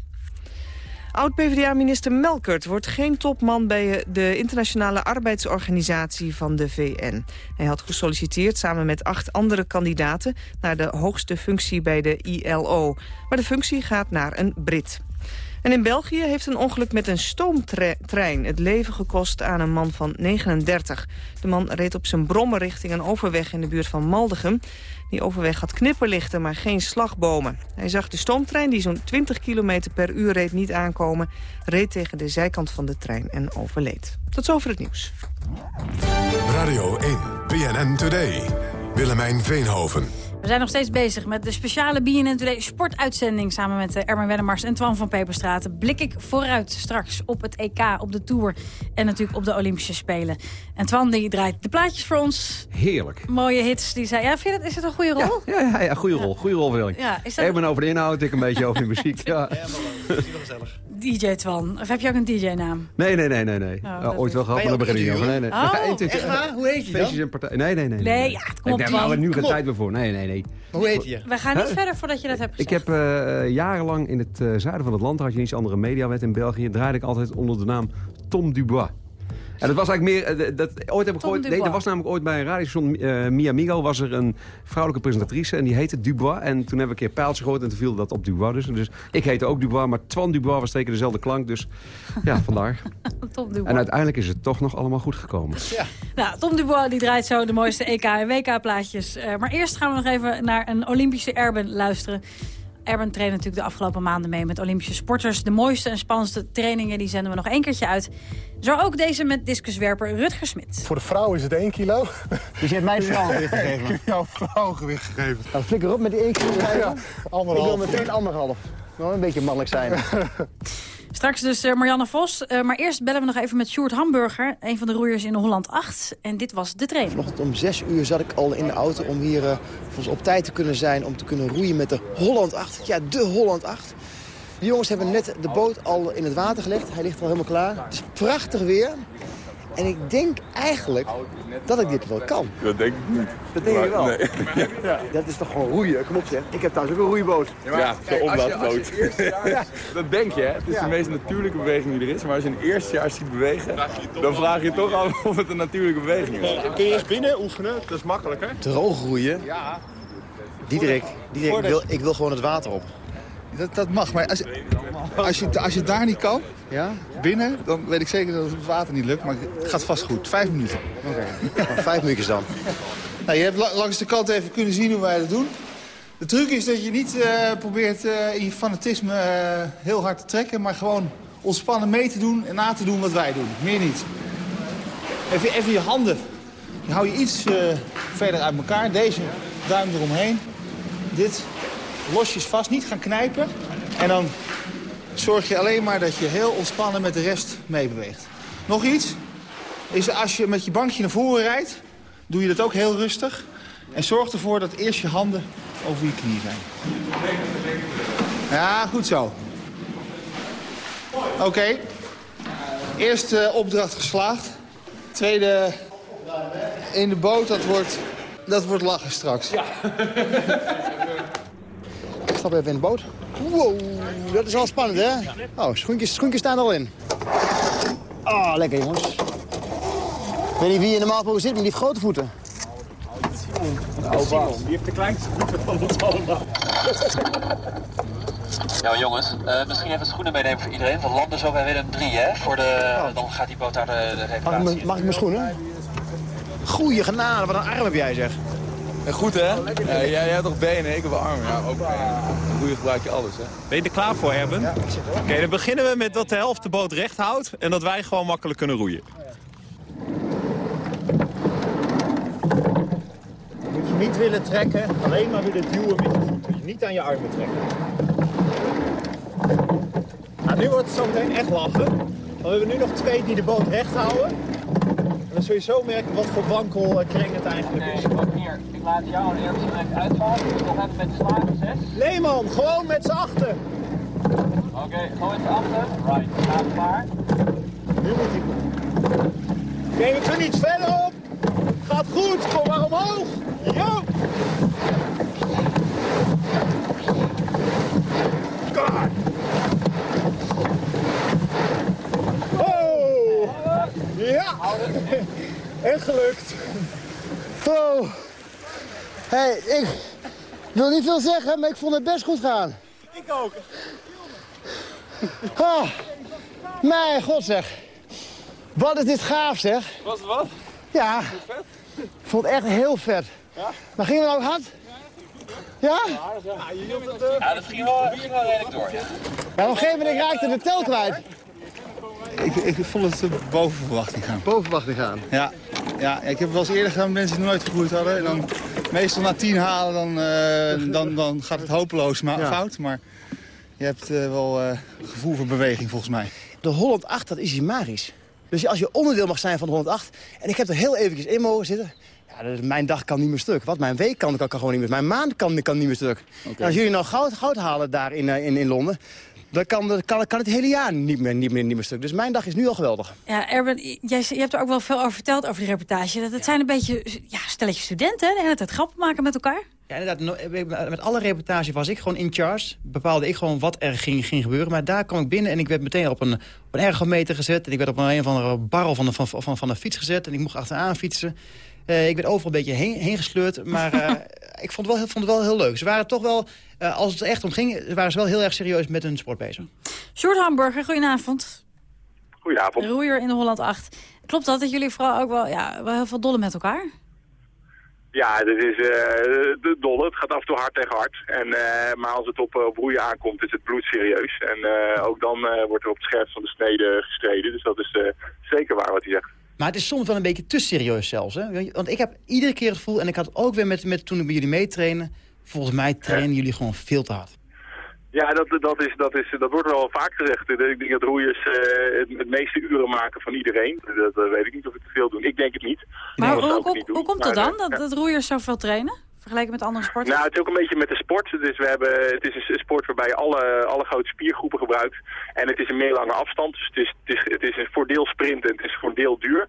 Oud-PVDA-minister Melkert wordt geen topman bij de internationale arbeidsorganisatie van de VN. Hij had gesolliciteerd samen met acht andere kandidaten naar de hoogste functie bij de ILO. Maar de functie gaat naar een Brit. En in België heeft een ongeluk met een stoomtrein het leven gekost aan een man van 39. De man reed op zijn brommer richting een overweg in de buurt van Maldegem. Die overweg had knipperlichten, maar geen slagbomen. Hij zag de stoomtrein, die zo'n 20 km per uur reed, niet aankomen... reed tegen de zijkant van de trein en overleed. Tot zover het nieuws. Radio 1. BNN Today. Willemijn Veenhoven. We zijn nog steeds bezig met de speciale BNN sportuitzending... samen met eh, Erwin Wennemars en Twan van Peperstraten. Blik ik vooruit straks op het EK, op de Tour... en natuurlijk op de Olympische Spelen. En Twan die draait de plaatjes voor ons. Heerlijk. Mooie hits. Die zei, ja, vind je het, is het een goede rol? Ja, ja, ja goede rol. Goede rol, wil ik. Ja, is dat- Ik ben over de inhoud, ik een beetje over de muziek. Ja. DJ Twan. Of heb je ook een DJ-naam? Nee, nee, nee, nee. nee. Oh, Ja, dat ooit wel is- gehad, maar daar je begin ik. Nee, nee. Oh, Ja, echt waar? Hoe heet dan? Feestjes en partijen. Nee, nee, nee. Nee, ja, kom op, Nee, daar hebben we nu geen tijd meer voor. Nee, nee, nee. Hoe heet hij? We gaan niet Huh? verder voordat je dat hebt Ik gezegd. heb eh, jarenlang in het eh, zuiden van het land, had je iets andere mediawet in België, draaide ik altijd onder de naam Tom Dubois. En dat was eigenlijk meer, eh, dat, ooit heb ik Tom gehoord, nee, er was namelijk ooit bij een radiostation eh Miamigo was er een vrouwelijke presentatrice en die heette Dubois. En toen hebben we een keer pijltje gehoord en toen viel dat op Dubois dus. Dus ik heette ook Dubois, maar Twan Dubois was teken dezelfde klank, dus ja, vandaar. Tom Dubois. En uiteindelijk is het toch nog allemaal goed gekomen. Nou, Tom Dubois die draait zo de mooiste EK en WK-plaatjes. Eh, maar eerst gaan we nog even naar een Olympische Erben luisteren. Erben traint natuurlijk de afgelopen maanden mee met Olympische sporters. De mooiste en spannendste trainingen die zenden we nog één keertje uit. Zo ook deze met discuswerper Rutger Smit. Voor de vrouw is het 1 kilo. Dus je hebt mij vrouwengewicht gegeven? Ik heb vrouwengewicht gegeven. Nou, flikker op met die 1 kilo. Ja, Ik anderhalf. wil meteen anderhalf. Wel een beetje mannelijk zijn. Straks dus eh, Marianne Vos. Eh, maar eerst bellen we nog even met Sjoerd Hamburger. Een van de roeiers in Holland 8. En dit was de training. Vanochtend om 6 uur zat ik al in de auto om hier eh, volgens op tijd te kunnen zijn... om te kunnen roeien met de Holland 8. Ja, de Holland 8. De jongens hebben net de boot al in het water gelegd. Hij ligt al helemaal klaar. Het is prachtig weer. En ik denk eigenlijk dat ik dit wel kan. Dat denk ik niet. Dat denk je wel? Nee. Ja. Dat is toch gewoon roeien? Kom op zeg. Ik heb thuis ook een roeiboot. Ja, zo'n omlaatboot. Dat denk je, hè? Het is de meest natuurlijke beweging die er is. Maar als je een eerste jaar ziet bewegen, dan vraag je je toch af of het een natuurlijke beweging is. Kun je eerst binnen oefenen? Dat is makkelijker. Droog roeien? Ja. Diederik, Diederik ik, wil, ik wil gewoon het water op. Dat, dat mag, maar als, als, je, als je daar niet kan, ja? binnen, dan weet ik zeker dat het water niet lukt. Maar het gaat vast goed. Vijf minuten. Oké, vijf minuutjes dan. Nou, je hebt la- langs de kant even kunnen zien hoe wij dat doen. De truc is dat je niet uh, probeert uh, in je fanatisme uh, heel hard te trekken... maar gewoon ontspannen mee te doen en na te doen wat wij doen. Meer niet. Even, even je handen. Je hou je iets verder uit elkaar. Deze duim eromheen. Dit losjes vast. Niet gaan knijpen. En dan zorg je alleen maar dat je heel ontspannen met de rest meebeweegt. Nog iets? Is als je met je bankje naar voren rijdt, doe je dat ook heel rustig. En zorg ervoor dat eerst je handen over je knie zijn. Ja, goed zo. Oké. Eerste opdracht geslaagd. Tweede in de boot, dat wordt, dat wordt lachen straks. Ja. Ik stap even in de boot. Wow, dat is al spannend, hè? Oh, schoentjes, schoentjes staan er al in. Oh, lekker, jongens. Ik weet niet wie je normaal gesproken zit, maar die heeft grote voeten. Nou, Simon, die heeft de kleinste voeten van ons allemaal. Nou jongens, uh, misschien even schoenen meenemen voor iedereen. We landen zo bij Willem 3, hè? Voor de, oh. Dan gaat die boot naar de, de reparatie. Mag ik, mag ik mijn schoenen? Goeie genade, wat een arm heb jij zeg. Ja, goed hè? Ja, jij, jij hebt toch benen, ik heb armen. Ja, ook een goede gebruik je alles hè. Ben je er klaar voor, Erben? Ja, ik zit er Oké, dan beginnen we met dat de helft de boot recht houdt... en dat wij gewoon makkelijk kunnen roeien. Moet je niet willen trekken, alleen maar willen duwen met je voeten. Niet aan je armen trekken. Nou, nu wordt het zo meteen echt lachen. Want we hebben nu nog twee die de boot recht houden. Zo merken wat voor wankel kring het eigenlijk is. Nee, ook hier. Ik laat jou en Erwin direct uitvallen. Nog even met de slagen, zes. Nee man, gewoon met z'n achter. Oké, okay, gewoon met z'n achter. Right, gaat klaar. Nu moet hij goed. We kunnen iets verder op. Gaat goed, kom maar omhoog. Jo! God! Oh! Ja! En gelukt. Oh. Hey, ik wil niet veel zeggen, maar ik vond het best goed gaan. Ik ook. Oh. Mijn god zeg. Wat is dit gaaf zeg. Was het wat? Ja. Vet? Ik vond het echt heel vet. Ja? Maar ging het nou hard? Ja? Ja, ja dat ging wel, ging wel redelijk door. Ja. ja, op een gegeven moment raakte de tel kwijt. Ik, ik vond het boven verwachting gaan. Boven verwachting gaan? Ja. ja, ik heb wel eens eerder gedaan met mensen die nooit gegroeid hadden. En dan meestal na tien halen, dan, uh, dan, dan gaat het hopeloos maar ja. fout. Maar je hebt uh, wel uh, gevoel voor beweging volgens mij. De Holland 8, dat is magisch. Dus als je onderdeel mag zijn van de 108... en ik heb er heel eventjes in mogen zitten... Ja, mijn dag kan niet meer stuk. Wat mijn week kan, kan, kan gewoon niet meer. Mijn maand kan, kan niet meer stuk. Okay. als jullie nou goud, goud halen daar in, in, in Londen... dan kan, kan, kan het hele jaar niet meer, niet, meer, niet meer stuk. Dus mijn dag is nu al geweldig. Ja, Erben, jij, je hebt er ook wel veel over verteld over die reportage. Dat het zijn een beetje ja, stelletje studenten, hè? de hele tijd grappen maken met elkaar. Ja, inderdaad. Met alle reportage was ik gewoon in charge. Bepaalde ik gewoon wat er ging, ging gebeuren. Maar daar kwam ik binnen en ik werd meteen op een, op een ergometer gezet. En ik werd op een, een of andere barrel van de, van, van, van de fiets gezet. En ik mocht achteraan fietsen. Uh, ik werd overal een beetje heen, heen gesleurd. Maar uh, ik vond het, wel, vond het wel heel leuk. Ze waren toch wel, uh, als het echt om ging... waren ze wel heel erg serieus met hun sport bezig. Sjoerd Hamburger, goedenavond. Goedenavond. Roeier in de Holland 8. Klopt dat, dat jullie vooral ook wel, ja, wel heel veel dollen met elkaar? Ja, dit is uh, dolle. Het gaat af en toe hard tegen hard. En, uh, maar als het op, op roeien aankomt, is het bloed serieus. En uh, ook dan wordt er op het scherp van de snede gestreden. Dus dat is zeker waar wat hij zegt. Maar het is soms wel een beetje te serieus zelfs. Hè? Want ik heb iedere keer het gevoel, en ik had het ook weer met, met toen ik bij jullie meetrainen... volgens mij trainen jullie gewoon veel te hard. Ja, dat, dat, is, dat, is, dat wordt wel vaak gezegd. Ik denk dat roeiers uh, het, meeste uren maken van iedereen. Dat, dat weet ik niet of ik te veel doen. Ik denk het niet. Maar hoe, hoe, hoe, komt het dan, dat, dat roeiers zoveel trainen? Vergeleken met andere sporten? Nou, het is ook een beetje met de sport. Dus we hebben, het is een sport waarbij je alle, alle grote spiergroepen gebruikt. En het is een meer lange afstand. Dus het is, het is, het is een voor deel sprint en het is voor deel duur.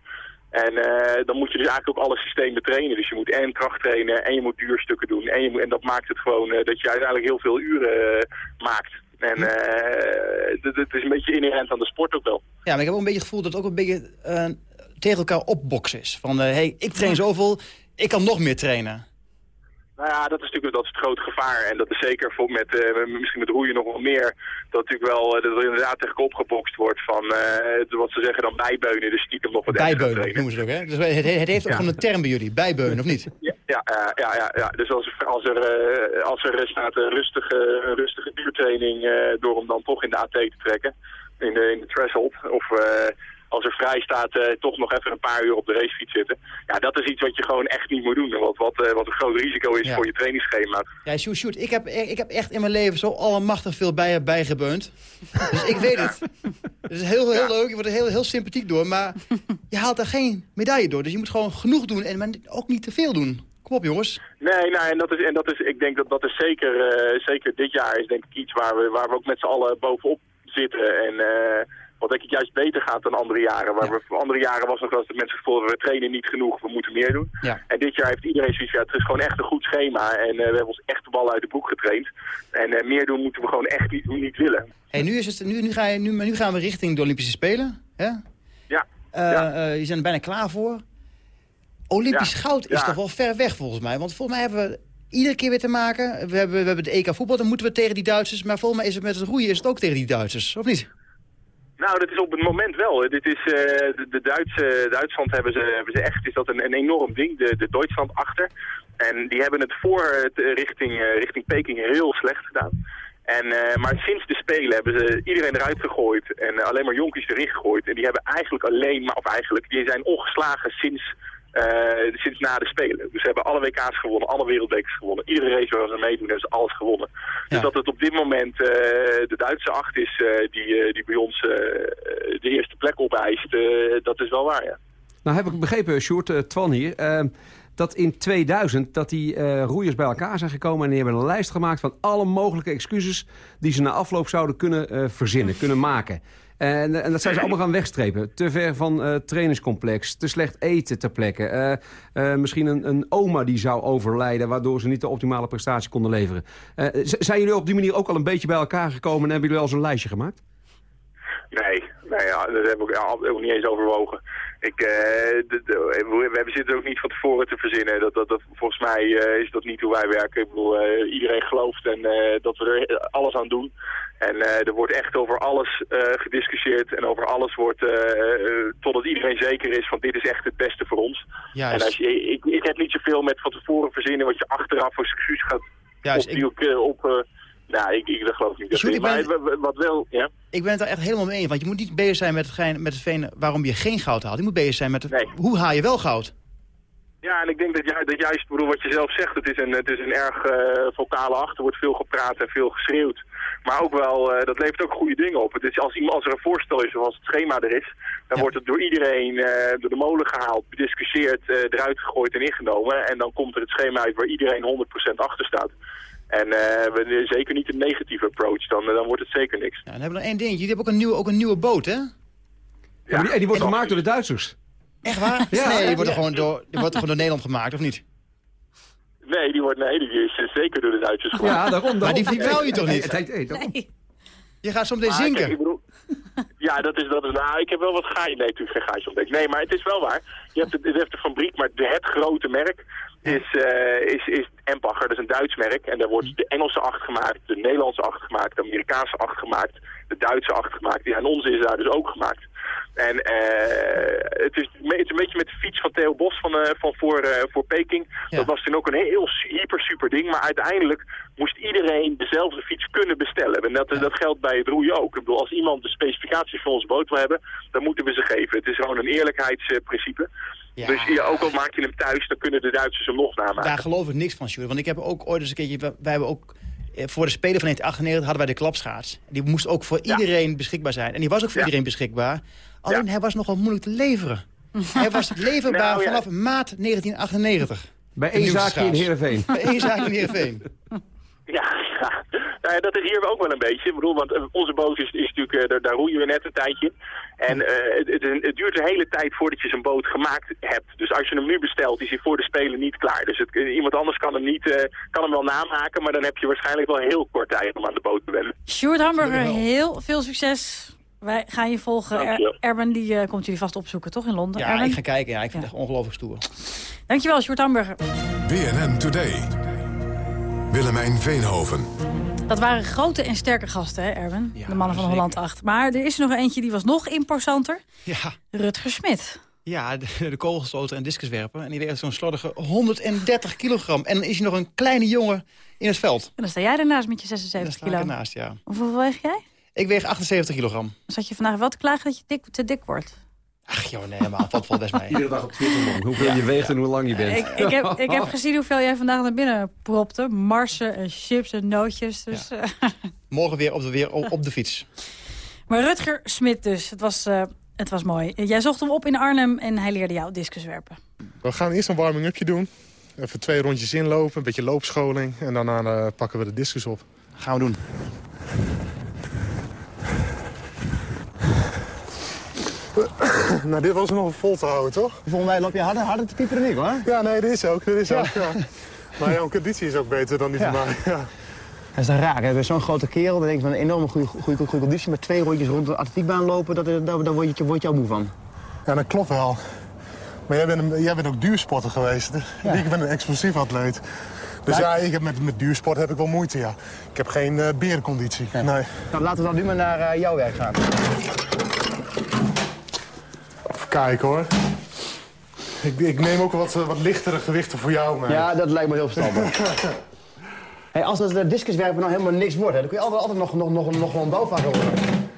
En uh, dan moet je dus eigenlijk ook alle systemen trainen. Dus je moet en kracht trainen en je moet duurstukken doen. En, je moet, en dat maakt het gewoon uh, dat je uiteindelijk heel veel uren uh, maakt. En het is een beetje inherent aan de sport ook wel. Ja, maar ik heb ook een beetje het gevoel dat het ook een beetje tegen elkaar opboksen is. Van, hé, hey, ik train zoveel, ik kan nog meer trainen. Nou ja, dat is natuurlijk dat is het grote gevaar. En dat is zeker voor met, eh, misschien met roeien nog wel meer. Dat natuurlijk wel eh, dat er inderdaad tegen opgebokst wordt van eh, wat ze zeggen dan bijbeunen. Dus stiekem nog wat Bijbeunen noemen ze het ook, hè? Dus het, het heeft ook Ja. gewoon een term bij jullie, bijbeunen, of niet? Ja, ja, ja, ja. Dus als, er- als er, als er staat een rustige, een rustige duurtraining door hem dan toch in de AT te trekken, in de, in de threshold, of als er vrij staat eh, toch nog even een paar uur op de racefiets zitten. Ja, dat is iets wat je gewoon echt niet moet doen. en Wat, wat, eh, wat een groot risico is Ja. voor je trainingsschema. Ja, shoot, shoot. Ik heb, ik heb echt in mijn leven zo allemachtig veel bij, bijgebeund. Dus ik weet het. Het is heel, heel leuk, je wordt er heel, heel sympathiek door. Maar je haalt daar geen medaille door. Dus je moet gewoon genoeg doen en maar ook niet te veel doen. Kom op, jongens. Nee, nou, en dat is, en dat is, ik denk dat dat is zeker, eh, zeker dit jaar is denk ik iets waar we, waar we ook met z'n allen bovenop zitten. En eh, wat denk ik juist beter gaat dan andere jaren. Waar we, andere jaren was nog wel dat mensen gevoelden, we trainen niet genoeg, we moeten meer doen. Ja. En dit jaar heeft iedereen zoiets, ja, het is gewoon echt een goed schema. En eh, we hebben ons echt de bal uit de broek getraind. En eh, meer doen moeten we gewoon echt niet, niet willen. Hey, nu, is het, nu, nu, ga je, nu, nu gaan we richting de Olympische Spelen. Hè? Ja. Eh, eh, je zijn er bijna klaar voor. Olympisch Ja. goud is Ja. toch wel ver weg volgens mij. Want volgens mij hebben we iedere keer weer te maken. We hebben, we hebben de EK voetbal, dan moeten we tegen die Duitsers. Maar volgens mij is het met het roeien is het ook tegen die Duitsers, of niet? Nou, dat is op het moment wel. Dit is, eh, de, Duitse, Duitsland hebben ze, hebben ze echt, is dat een, een enorm ding, de, de Duitsland achter. En die hebben het voor het eh, richting, eh, richting Peking heel slecht gedaan. En, maar sinds de Spelen hebben ze iedereen eruit gegooid en alleen maar jonkies erin gegooid. En die hebben eigenlijk alleen, maar of eigenlijk, die zijn ongeslagen sinds, eh, sinds na de Spelen. Dus ze hebben alle WK's gewonnen, alle wereldbekers gewonnen. Iedere race waar ze meedoen hebben ze alles gewonnen. Dus dat het op dit moment eh, de Duitse acht is eh, die, die bij ons de eerste plek opeist, dat is wel waar, ja. Nou heb ik begrepen, Sjoerd, Twan hier... eh, dat in 2000 dat die roeiers bij elkaar zijn gekomen... en die hebben een lijst gemaakt van alle mogelijke excuses... die ze na afloop zouden kunnen verzinnen, kunnen maken. En, en dat zijn ze allemaal gaan wegstrepen. Te ver van eh trainingscomplex, te slecht eten ter plekke. eh, eh, misschien een, een oma die zou overlijden... waardoor ze niet de optimale prestatie konden leveren. Zijn jullie op die manier ook al een beetje bij elkaar gekomen... en hebben jullie al zo'n lijstje gemaakt? Nee, nee ja, dat hebben we ook, ook niet eens overwogen. Ik, de, de- we, we hebben zitten ook niet van tevoren te verzinnen. Dat, dat, dat, volgens mij is dat niet hoe wij werken. Ik bedoel, iedereen gelooft en dat we er alles aan doen. En eh, er wordt echt over alles eh, gediscussieerd en over alles wordt, eh, totdat iedereen zeker is van dit is echt het beste voor ons. Juist. En als je, ik, ik heb niet zoveel met van tevoren verzinnen wat je achteraf voor excuus gaat Juist, op, eh, op nou, ik, ik dat geloof ik niet. Dat Sjoerd, ik ben- maar wat- wel, ja. Ik ben het er echt helemaal mee eens. Want je moet niet bezig zijn met hetgeen, met hetgeen waarom je geen goud haalt. Je moet bezig zijn met hoe haal je wel goud. Ja, en ik denk dat, ju dat juist, ik bedoel, wat je zelf zegt, het is een, het is een erg vocale achter, er wordt veel gepraat en veel geschreeuwd. Maar ook wel, eh, dat levert ook goede dingen op. Het is als, iemand, als er een voorstel is, of als het schema er is, dan wordt het door iedereen eh, door de molen gehaald, bediscussieerd, eh, eruit gegooid en ingenomen. En dan komt er het schema uit waar iedereen 100% achter staat. En eh, we, zeker niet een negatieve approach, dan, dan wordt het zeker niks. Ja, dan hebben we nog één ding. Jullie hebben ook een nieuwe, ook een nieuwe boot, hè? Ja, die, en die wordt gemaakt door de Duitsers. Echt waar? Ja. nee, die wordt, er gewoon door, die wordt er gewoon door Nederland gemaakt, of niet? Nee, die wordt nee, die is zeker door de Duitsers gemaakt. Ja, daarom. Maar die, die wil je toch niet? Daarom. Je gaat Maar kijk, zinken. ik bedoel, ja, dat is, dat is, nou, ik heb wel wat gaai, nee, natuurlijk geen gaatje ontdekt. Nee, maar het is wel waar. Je hebt, het, je hebt de fabriek, maar de, het grote merk is, eh is, is Empacher, dat is een Duits merk. En daar wordt de Engelse acht gemaakt, de Nederlandse acht gemaakt, de Amerikaanse acht gemaakt, de Duitse acht gemaakt. Ja, en onze is daar dus ook gemaakt. En eh, het, is, het is een beetje met de fiets van Theo Bos van, eh, van voor, eh, voor Peking. Dat was toen ook een heel hyper super ding. Maar uiteindelijk moest iedereen dezelfde fiets kunnen bestellen. En dat, dat geldt bij het roeien ook. Ik bedoel, als iemand de specificaties van onze boot wil hebben, dan moeten we ze geven. Het is gewoon een eerlijkheidsprincipe. Dus ja, ook al maak je hem thuis, dan kunnen de Duitsers hem nog namaken. Daar geloof ik niks van, Sjoerd. Want ik heb ook ooit eens een keertje... Wij hebben ook... eh, Voor de Spelen van 1998 hadden wij de klapschaats. Die moest ook voor iedereen beschikbaar zijn. En die was ook voor iedereen beschikbaar. Alleen hij was nogal moeilijk te leveren. hij was leverbaar Nou, ja. vanaf maart 1998. Bij één zaakje in. Heerenveen. Bij één zaakje in Heerenveen. Ja, ja. Nou ja, dat is hier ook wel een beetje. Ik bedoel, want eh, onze boot is, is natuurlijk, eh, daar, daar roeien we net een tijdje. En eh, het, het, het duurt een hele tijd voordat je zo'n boot gemaakt hebt. Dus als je hem nu bestelt, is hij voor de Spelen niet klaar. Dus het, iemand anders kan hem, niet, eh, kan hem wel namaken, maar dan heb je waarschijnlijk wel heel kort tijd om aan de boot te wennen. Sjoerd Hamburger, heel veel succes. Wij gaan je volgen. Er, Erben die, eh, komt jullie vast opzoeken, toch, in Londen? Ja, Erben? ik ga kijken. Ja, ik vind het echt ongelooflijk stoer. Dankjewel, Sjoerd Hamburger. BNN Today. Willemijn Veenhoven. Dat waren grote en sterke gasten, hè, Erwin? de mannen van Holland 8. Maar er is er nog eentje die was nog imposanter. Ja. Rutger Smit. Ja, de, de kogelstoter en discuswerper. En die weegt zo'n slordige 130 kilogram. En dan is hij nog een kleine jongen in het veld. En dan sta jij ernaast met je 76 Daar sta ik kilo. ernaast, ja. Hoeveel weeg jij? Ik weeg 78 kilogram. Zat je vandaag wel te klagen dat je dik, te dik wordt. Ach joh, nee, maar valt valt best mee. Iedere dag op Twitter, man. Hoeveel je weegt en hoe lang je bent. Ik, ik, heb, ik heb gezien hoeveel jij vandaag naar binnen propte. Marsen en chips en nootjes. Dus, eh. Morgen weer op de, weer op, op de fiets. Maar Rutger Smit dus, het was, eh, het was mooi. Jij zocht hem op in Arnhem en hij leerde jou discuswerpen. We gaan eerst een warming-upje doen. Even twee rondjes inlopen, een beetje loopscholing. En daarna eh, pakken we de discus op. Gaan we doen. nou, dit was nog vol te houden, toch? Volgens mij loop je harder, harder te piepen dan ik, hoor. Ja, nee, dit is ook. Dit is Ja. ook ja. Maar jouw conditie is ook beter dan die van mij. Ja. Dat is dan raar, hè? Bij zo'n grote kerel, dan denk ik van een enorme goede, goede, goede conditie. Met twee rondjes rond de atletiekbaan lopen, dat, daar, daar word, je, word je al moe van. ja, dat klopt wel. Maar jij bent, een- jij bent ook duursporter geweest. Ja. Ik ben een explosief atleet. Dus Ja. ik heb met, met duursport heb ik wel moeite, ja. Ik heb geen eh berenconditie. Nee. Nou, laten we dan nu maar naar eh, jouw werk gaan. Kijken, hoor. Ik, ik neem ook wat, wat lichtere gewichten voor jou mee. Ja, dat lijkt me heel verstandig. hey, als dat de discuswerpen nou helemaal niks wordt, hè, dan kun je altijd, altijd nog, nog, nog, nog gewoon bouwvakker worden.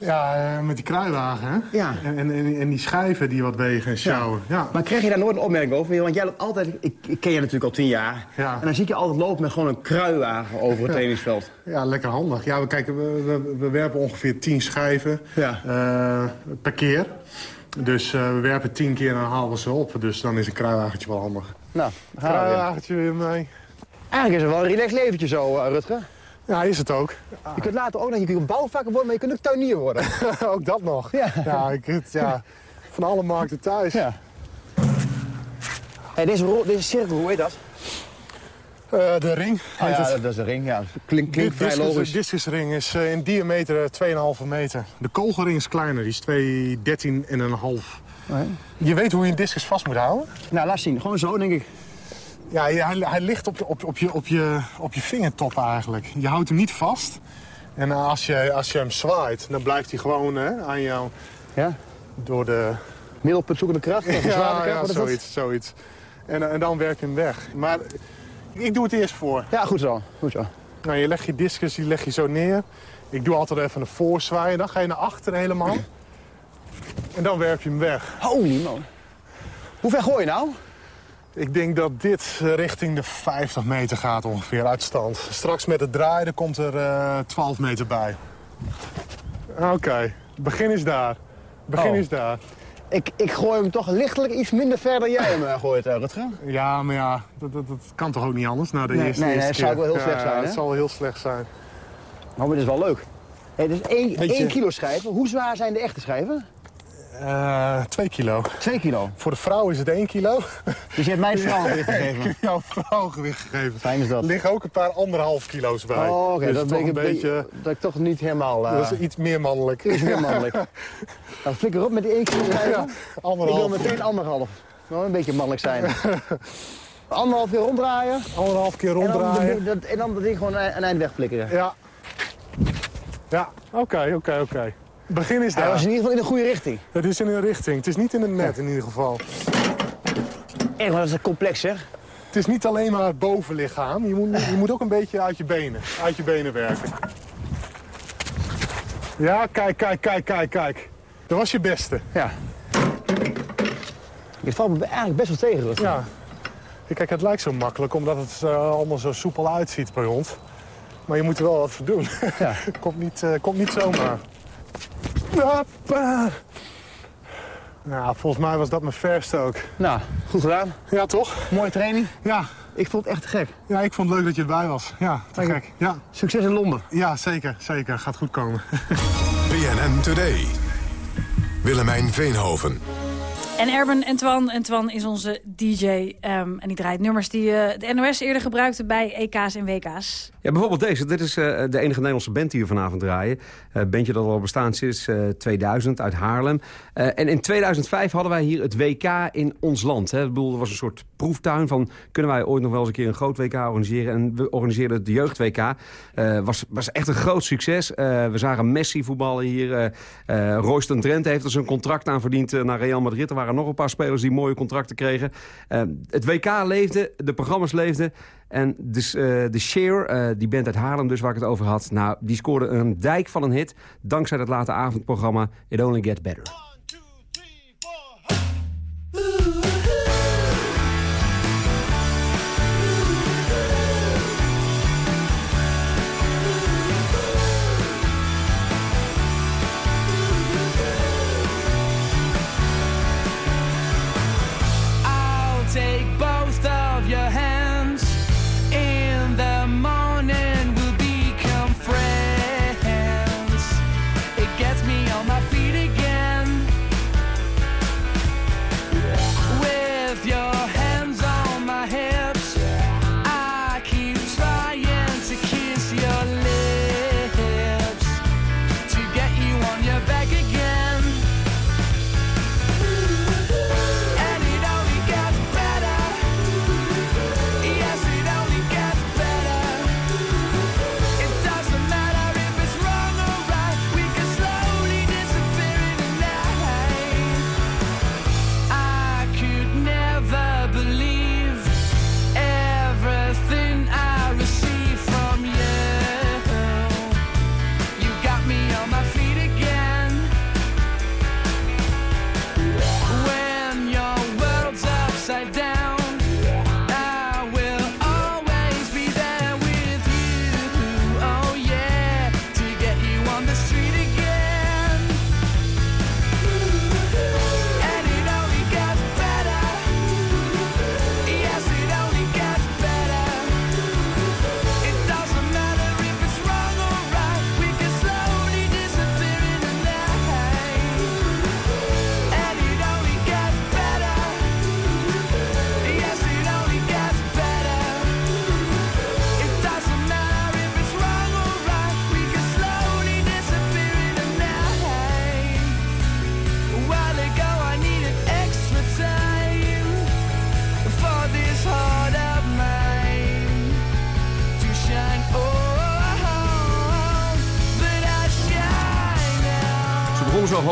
Ja, eh, met die kruiwagen, hè? Ja. En, en, en, die schijven die wat wegen en sjouwen. Ja. Maar krijg je daar nooit een opmerking over? Want jij loopt altijd, ik, ik ken je natuurlijk al tien jaar. Ja. En dan zie ik je altijd lopen met gewoon een kruiwagen over het Ja. trainingsveld. Ja, lekker handig. Ja, we, kijken, we, we, we werpen ongeveer 10 schijven Ja. eh, per keer. Dus eh, we werpen 10 keer en dan halen we ze op. Dus dan is een kruiwagentje wel handig. Nou, we weer. Kruiwagentje weer mee. Eigenlijk is het wel een relaxed leventje zo, eh, Rutger. Ja, is het ook. Je kunt later ook nog, je kunt bouwvakker worden, maar je kunt ook tuinier worden. ook dat nog. Ja. Ja, ik, het, ja, van alle markten thuis. Ja. Hey, deze, ro- deze cirkel, hoe heet dat? Eh, de ring. Heet ja, het. dat, is de ring. Ja. Klinkt, klinkt vrij discus, logisch. De discusring is eh, in diameter 2,5 meter. De kogelring is kleiner, die is 2,13,5. Nee. Je weet hoe je een discus vast moet houden? Nou, laat zien. Gewoon zo, denk ik. Ja, hij, hij ligt op, je- op, op, je, op, je, op je vingertop eigenlijk. Je houdt hem niet vast. En eh, als je, als je hem zwaait, dan blijft hij gewoon hè, aan jou Ja? door de... Middelpunt zoekende kracht, of Ja, ja, dat? zoiets, zoiets. En, eh, en dan werk je hem weg. Maar ik doe het eerst voor. Ja, goed zo. Goed zo. Nou, je legt je discus die leg je zo neer. Ik doe altijd even een voorzwaaien. Dan ga je naar achteren helemaal. En dan werp je hem weg. Holy man. Hoe ver gooi je nou? Ik denk dat dit eh, richting de 50 meter gaat ongeveer, uit stand. Straks met het draaien komt er eh 12 meter bij. Oké, begin is daar. Begin Oh. is daar. Ik, ik gooi hem toch lichtelijk iets minder ver dan jij hem eh, gooit, eh, Rutger. Ja, maar ja, dat, dat, dat kan toch ook niet anders na de Nee, eerste, nee, nee, eerste het zou keer. wel heel slecht Ja, zijn, hè? Het zal wel heel slecht zijn. Maar dit is wel leuk. Hey, dus één, één kilo schijven. Hoe zwaar zijn de echte schijven? Eh, twee kilo. Twee kilo. Voor de vrouw is het één kilo. Dus je hebt mij vrouwengewicht Ik gegeven. heb jouw vrouwgewicht gegeven. Fijn is dat. Er liggen ook een paar anderhalf kilo's bij. Oh, oké. Dus dat toch ben ik een beetje... Dat ik toch niet helemaal... eh, Dat is iets meer mannelijk. Iets meer mannelijk. nou, flikker op met die één kilo. Ja, ik anderhalf. wil meteen anderhalf. Wel een beetje mannelijk zijn. anderhalf keer ronddraaien. Anderhalf keer En dan, ronddraaien. dat, en dan dat ding gewoon een eind wegflikkeren. Ja. Ja, oké, oké, oké. Begin is Hij daar. was in ieder geval in de goede richting. Het is in een richting. Het is niet in een net in ieder geval. Echt, maar dat is complex zeg. Het is niet alleen maar het bovenlichaam. Je moet, je moet ook een beetje uit je benen. Uit je benen werken. Ja, kijk, kijk, kijk, kijk, kijk. Dat was je beste. Ja. Het valt me eigenlijk best wel tegen. Rutger. Ja. Kijk, het lijkt zo makkelijk omdat het eh, allemaal zo soepel uitziet bij ons. Maar je moet er wel wat voor doen. Ja. komt, niet, eh, komt niet zomaar. Hoppa. Nou, volgens mij was dat mijn verste ook. Nou, goed gedaan. Ja, toch? Mooie training. Ja. Ik vond het echt te gek. Ja, ik vond het leuk dat je erbij was. Ja, te Dank je. gek. Ja. Succes in Londen. ja, zeker. Zeker. Gaat goed komen. BNN Today. Willemijn Veenhoven. En Erben en Twan. En Twan is onze DJ. ehm, en die draait nummers die eh, de NOS eerder gebruikte bij EK's en WK's. Bijvoorbeeld deze. Dit is eh, de enige Nederlandse band die we vanavond draaien. Uh, bandje dat al bestaan sinds 2000 uit Haarlem. en in 2005 hadden wij hier het WK in ons land. Hè. Ik bedoel, er was een soort proeftuin van... kunnen wij ooit nog wel eens een keer een groot WK organiseren? En we organiseerden het jeugd-WK. was, was echt een groot succes. we zagen Messi voetballen hier. Royston Drent heeft er zijn contract aan verdiend naar Real Madrid. Er waren nog een paar spelers die mooie contracten kregen. het WK leefde, de programma's leefden. En dus, de Share, uh, die band uit Haarlem dus waar ik het over had... Nou, die scoorde een dijk van een hit... dankzij het late avondprogramma It Only Gets Better.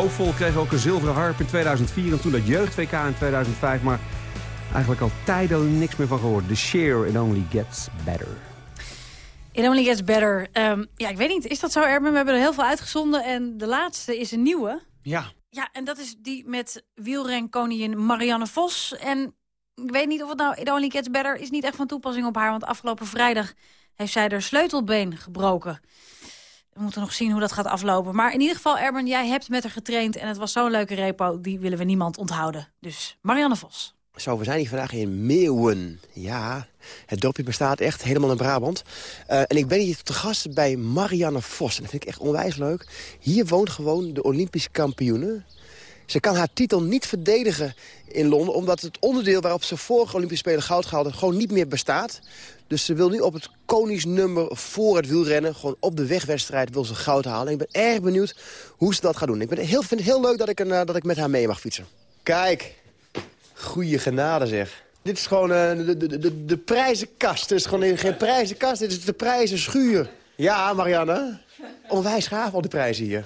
Hoopvol. Kreeg ook een zilveren harp in 2004 en toen dat jeugd-WK in 2005. Maar eigenlijk al tijden niks meer van gehoord. The Share, It Only Gets Better. It Only Gets Better. Um, ja, ik weet niet, is dat zo, Erben? We hebben er heel veel uitgezonden en de laatste is een nieuwe. Ja. Ja, en dat is die met wielrenkoningin Marianne Vos. En ik weet niet of het nou It Only Gets Better is niet echt van toepassing op haar. Want afgelopen vrijdag heeft zij haar sleutelbeen gebroken. We moeten nog zien hoe dat gaat aflopen. Maar in ieder geval, Erben, jij hebt met haar getraind... en het was zo'n leuke repo, die willen we niemand onthouden. Dus Marianne Vos. Zo, we zijn hier vandaag in Meeuwen. Ja, het dorpje bestaat echt helemaal in Brabant. Uh, en ik ben hier te gast bij Marianne Vos. En dat vind ik echt onwijs leuk. Hier woont gewoon de Olympische kampioene. Ze kan haar titel niet verdedigen in Londen... omdat het onderdeel waarop ze vorige Olympische Spelen goud gehaald gewoon niet meer bestaat. Dus ze wil nu op het koningsnummer voor het wielrennen... gewoon op de wegwedstrijd wil ze goud halen. En ik ben erg benieuwd hoe ze dat gaat doen. Ik ben heel, vind het heel leuk dat ik, een, eh, dat ik met haar mee mag fietsen. Kijk, goede genade zeg. Dit is gewoon uh, de, de, de, de prijzenkast. Dit is gewoon geen prijzenkast, dit is de prijzenschuur. Ja, Marianne. Onwijs gaaf al die prijzen hier.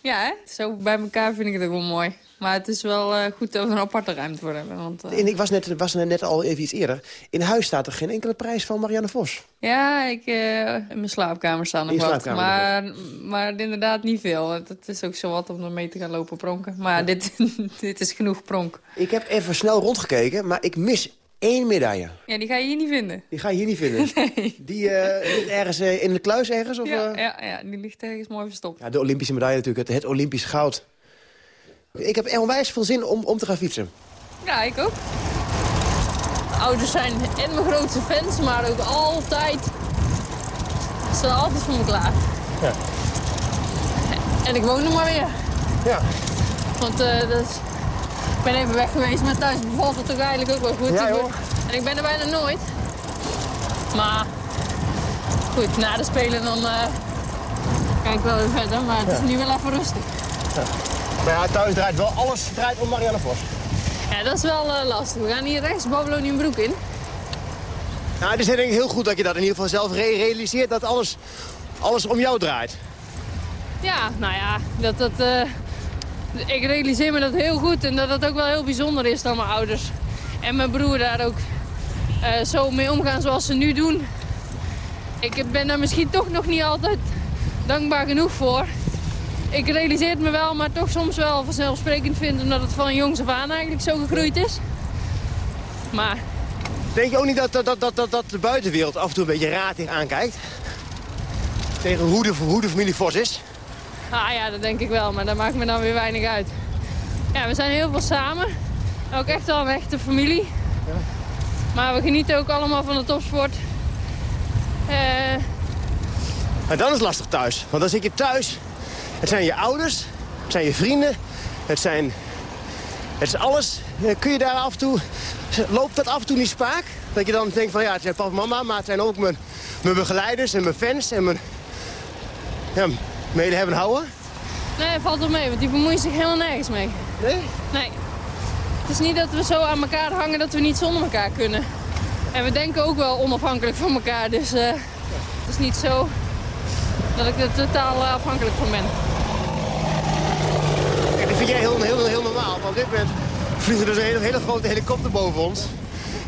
Ja, hè? zo bij elkaar vind ik het ook wel mooi. Maar het is wel uh, goed dat we een aparte ruimte voor hebben. Want, uh... en ik was net, was net al even iets eerder. In huis staat er geen enkele prijs van Marianne Vos. Ja, ik, uh, in mijn slaapkamer staan nog wat. Maar, maar inderdaad niet veel. Het, is ook zo wat om er mee te gaan lopen pronken. Maar dit, dit is genoeg pronk. Ik heb even snel rondgekeken, maar ik mis één medaille. Ja, die ga je hier niet vinden. Die ga je hier niet vinden? Nee. Die ligt ergens in de kluis ergens? Of, ja, ja, ja, die ligt ergens mooi verstopt. Ja, de Olympische medaille natuurlijk, het, het Olympisch goud. Ik heb onwijs veel zin om, om te gaan fietsen. Ja, ik ook. De ouders zijn en mijn grootste fans, maar ook altijd... Ze zijn altijd voor me klaar. Ja. En ik woon er maar weer. Ja. Want uh, dus, ik ben even weg geweest, maar thuis bevalt het toch eigenlijk ook wel goed. Ja, joh. En ik ben er bijna nooit. Maar goed, na de Spelen dan uh, kijk ik wel weer verder. Maar het is nu wel even rustig. Maar ja, thuis draait wel alles draait om Marianne Vos. Ja, dat is wel uh, lastig. We gaan hier rechts Babylonium in. Nou, het is denk ik heel goed dat je dat in ieder geval zelf re realiseert... dat alles, alles om jou draait. Ja, nou ja, dat, dat, uh, ik realiseer me dat heel goed. En dat het ook wel heel bijzonder is dat mijn ouders en mijn broer daar ook uh, zo mee omgaan zoals ze nu doen. Ik ben daar misschien toch nog niet altijd dankbaar genoeg voor. Ik realiseer het me wel, maar toch soms wel vanzelfsprekend vind... omdat het van jongs af aan eigenlijk zo gegroeid is. Maar... Denk je ook niet dat, dat, dat, dat, dat de buitenwereld af en toe een beetje ratig aankijkt? Tegen hoe de, hoe de familie Vos is? Ah ja, dat denk ik wel, maar dat maakt me dan weer weinig uit. Ja, we zijn heel veel samen. Ook echt wel een echte familie. Ja. Maar we genieten ook allemaal van de topsport. Uh... Maar dan is het lastig thuis. Want dan zit je thuis. Het zijn je ouders. Het zijn je vrienden. Het zijn... Het is alles. Kun je daar af en toe... Loopt dat af en toe niet spaak? Dat je dan denkt van ja, het zijn papa en mama, maar het zijn ook mijn, mijn begeleiders en mijn fans en mijn... Ja, mede hebben houden? Nee, valt wel mee, want die bemoeien zich helemaal nergens mee. Nee? Nee. Het is niet dat we zo aan elkaar hangen dat we niet zonder elkaar kunnen. En we denken ook wel onafhankelijk van elkaar, dus uh, het is niet zo dat ik er totaal uh, afhankelijk van ben. Kijk, dat vind jij heel, heel, heel normaal, want op dit moment vliegt er dus een hele, hele grote helikopter boven ons.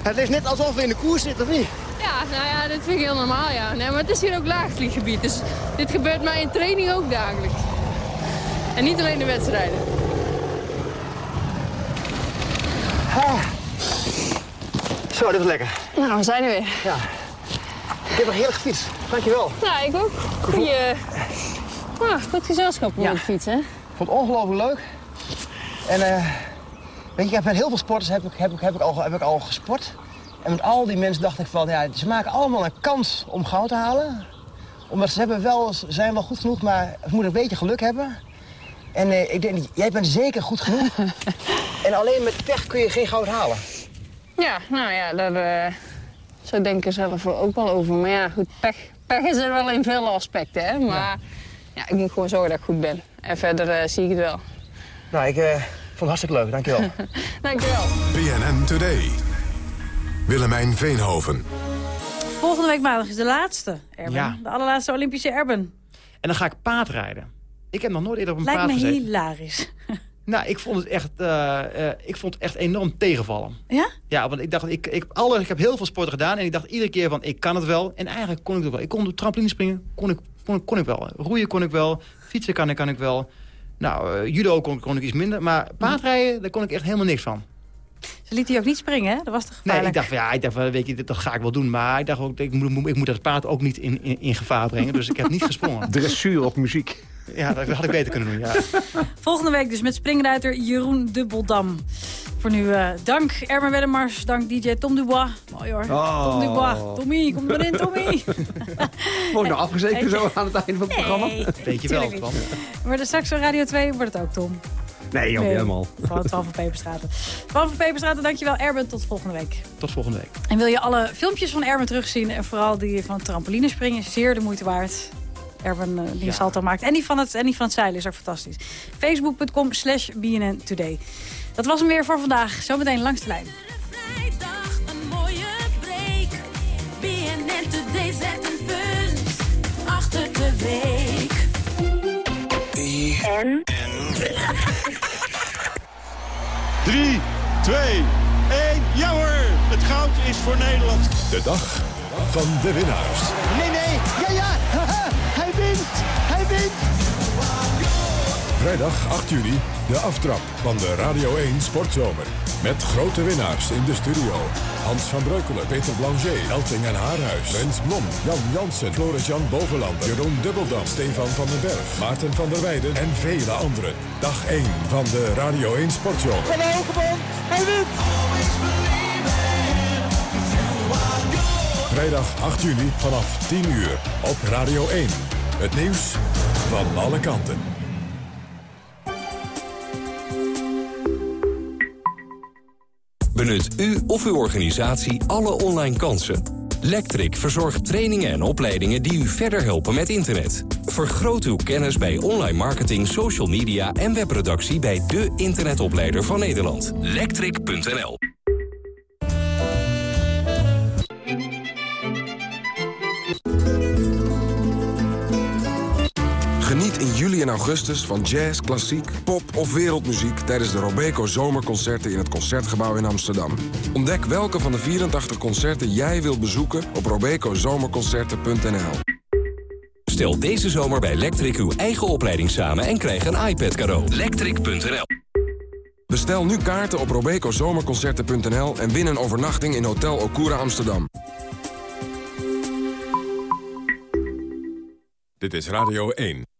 Het is net alsof we in de koers zitten, of niet? Ja, nou ja, dit vind ik heel normaal, ja. Nee, maar het is hier ook laagvlieggebied, dus dit gebeurt mij in training ook dagelijks. En niet alleen de wedstrijden. Ah. Zo, dit was lekker. Nou, we zijn er weer. Ja. Ik heb een heerlijk gefietst. Dankjewel. Ja, ik ook. Goeie... Ah, goed gezelschap op ja. de fiets, hè? Ik vond het ongelooflijk leuk. En uh, weet je, ik heb met heel veel sporters heb ik, heb ik, heb ik, al, heb ik al gesport. En met al die mensen dacht ik van, ja, ze maken allemaal een kans om goud te halen. Omdat ze hebben wel, zijn wel goed genoeg, maar ze moeten een beetje geluk hebben. En uh, ik denk, jij bent zeker goed genoeg. en alleen met pech kun je geen goud halen. Ja, nou ja, daar uh, zo denken zelf ook wel over. Maar ja, goed, pech, pech is er wel in veel aspecten, hè. Maar ja. ja ik moet gewoon zorgen dat ik goed ben. En verder uh, zie ik het wel. Nou, ik vond het hartstikke leuk. Dankjewel. Dankjewel. BNN Today. Willemijn Veenhoven. Volgende week maandag is de laatste, Erben. Ja. De allerlaatste Olympische Erben. En dan ga ik paardrijden. Ik heb nog nooit eerder op een Lijkt paard gezeten. Lijkt me hilarisch. Nou, ik vond het echt, uh, uh, ik vond het echt enorm tegenvallen. Ja? Ja, want ik dacht, ik, ik, alle, ik heb heel veel sporten gedaan en ik dacht iedere keer van, ik kan het wel. En eigenlijk kon ik het wel. Ik kon op trampoline springen, kon ik, kon, kon ik wel. Roeien kon ik wel, fietsen kan ik, kan ik wel. Nou, uh, judo kon, kon ik iets minder, maar paardrijden, daar kon ik echt helemaal niks van. Ze liet hij ook niet springen, hè? Dat was toch Nee, ik dacht, ja, ik dacht, weet je, dat ga ik wel doen. Maar ik dacht ook, ik moet, ik moet dat paard ook niet in, in, in gevaar brengen. Dus ik heb niet gesprongen. Dressuur op muziek. Ja, dat had ik beter kunnen doen, ja. Volgende week dus met springruiter Jeroen Dubbeldam. Voor nu uh, dank Ermen Wedemars, dank DJ Tom Dubois. Mooi hoor. Oh. Tom Dubois. Tommy, kom erin Tommy. Wordt nou afgezekerd zo aan het einde van het nee, programma? Weet je wel, Tom. Maar straks op Radio 2 wordt het ook Tom. Nee, joh, nee, helemaal. Van 12 van Peperstraten. 12 van Peperstraten, dankjewel Erben. Tot volgende week. Tot volgende week. En wil je alle filmpjes van Erben terugzien... en vooral die van trampoline springen, zeer de moeite waard... Erben uh, die ja. salto maakt. En die, van het, en die van het zeilen is ook fantastisch. Facebook.com slash BNN Today. Dat was hem weer voor vandaag. Zometeen langs de lijn. Vrijdag een mooie break. BNN Today zet een punt achter de week. En? 3, 2, 1, ja hoor! Het goud is voor Nederland. De dag van de winnaars. Nee, nee, ja, ja! Hij wint! Hij wint! Vrijdag 8 juni, de aftrap van de Radio 1 Sportzomer. Met grote winnaars in de studio. Hans van Breukelen, Peter Blanger, Elting en Haarhuis, Rens Blom, Jan Jansen, Floris-Jan Bovenlander, Jeroen Dubbeldam, Stefan van den Berg, Maarten van der Weijden en vele anderen. Dag 1 van de Radio 1 Sportzomer. Van Hogeband, hij! Vrijdag 8 juni vanaf 10 uur op Radio 1. Het nieuws van alle kanten. Benut u of uw organisatie alle online kansen. Lectric verzorgt trainingen en opleidingen die u verder helpen met internet. Vergroot uw kennis bij online marketing, social media en webproductie bij de internetopleider van Nederland. Lectric.nl juli en augustus van jazz, klassiek, pop of wereldmuziek... tijdens de Robeco Zomerconcerten in het Concertgebouw in Amsterdam. Ontdek welke van de 84 concerten jij wilt bezoeken op robecozomerconcerten.nl. Stel deze zomer bij Lectric uw eigen opleiding samen en krijg een iPad cadeau. Lectric.nl Bestel nu kaarten op robecozomerconcerten.nl... en win een overnachting in Hotel Okura Amsterdam. Dit is Radio 1.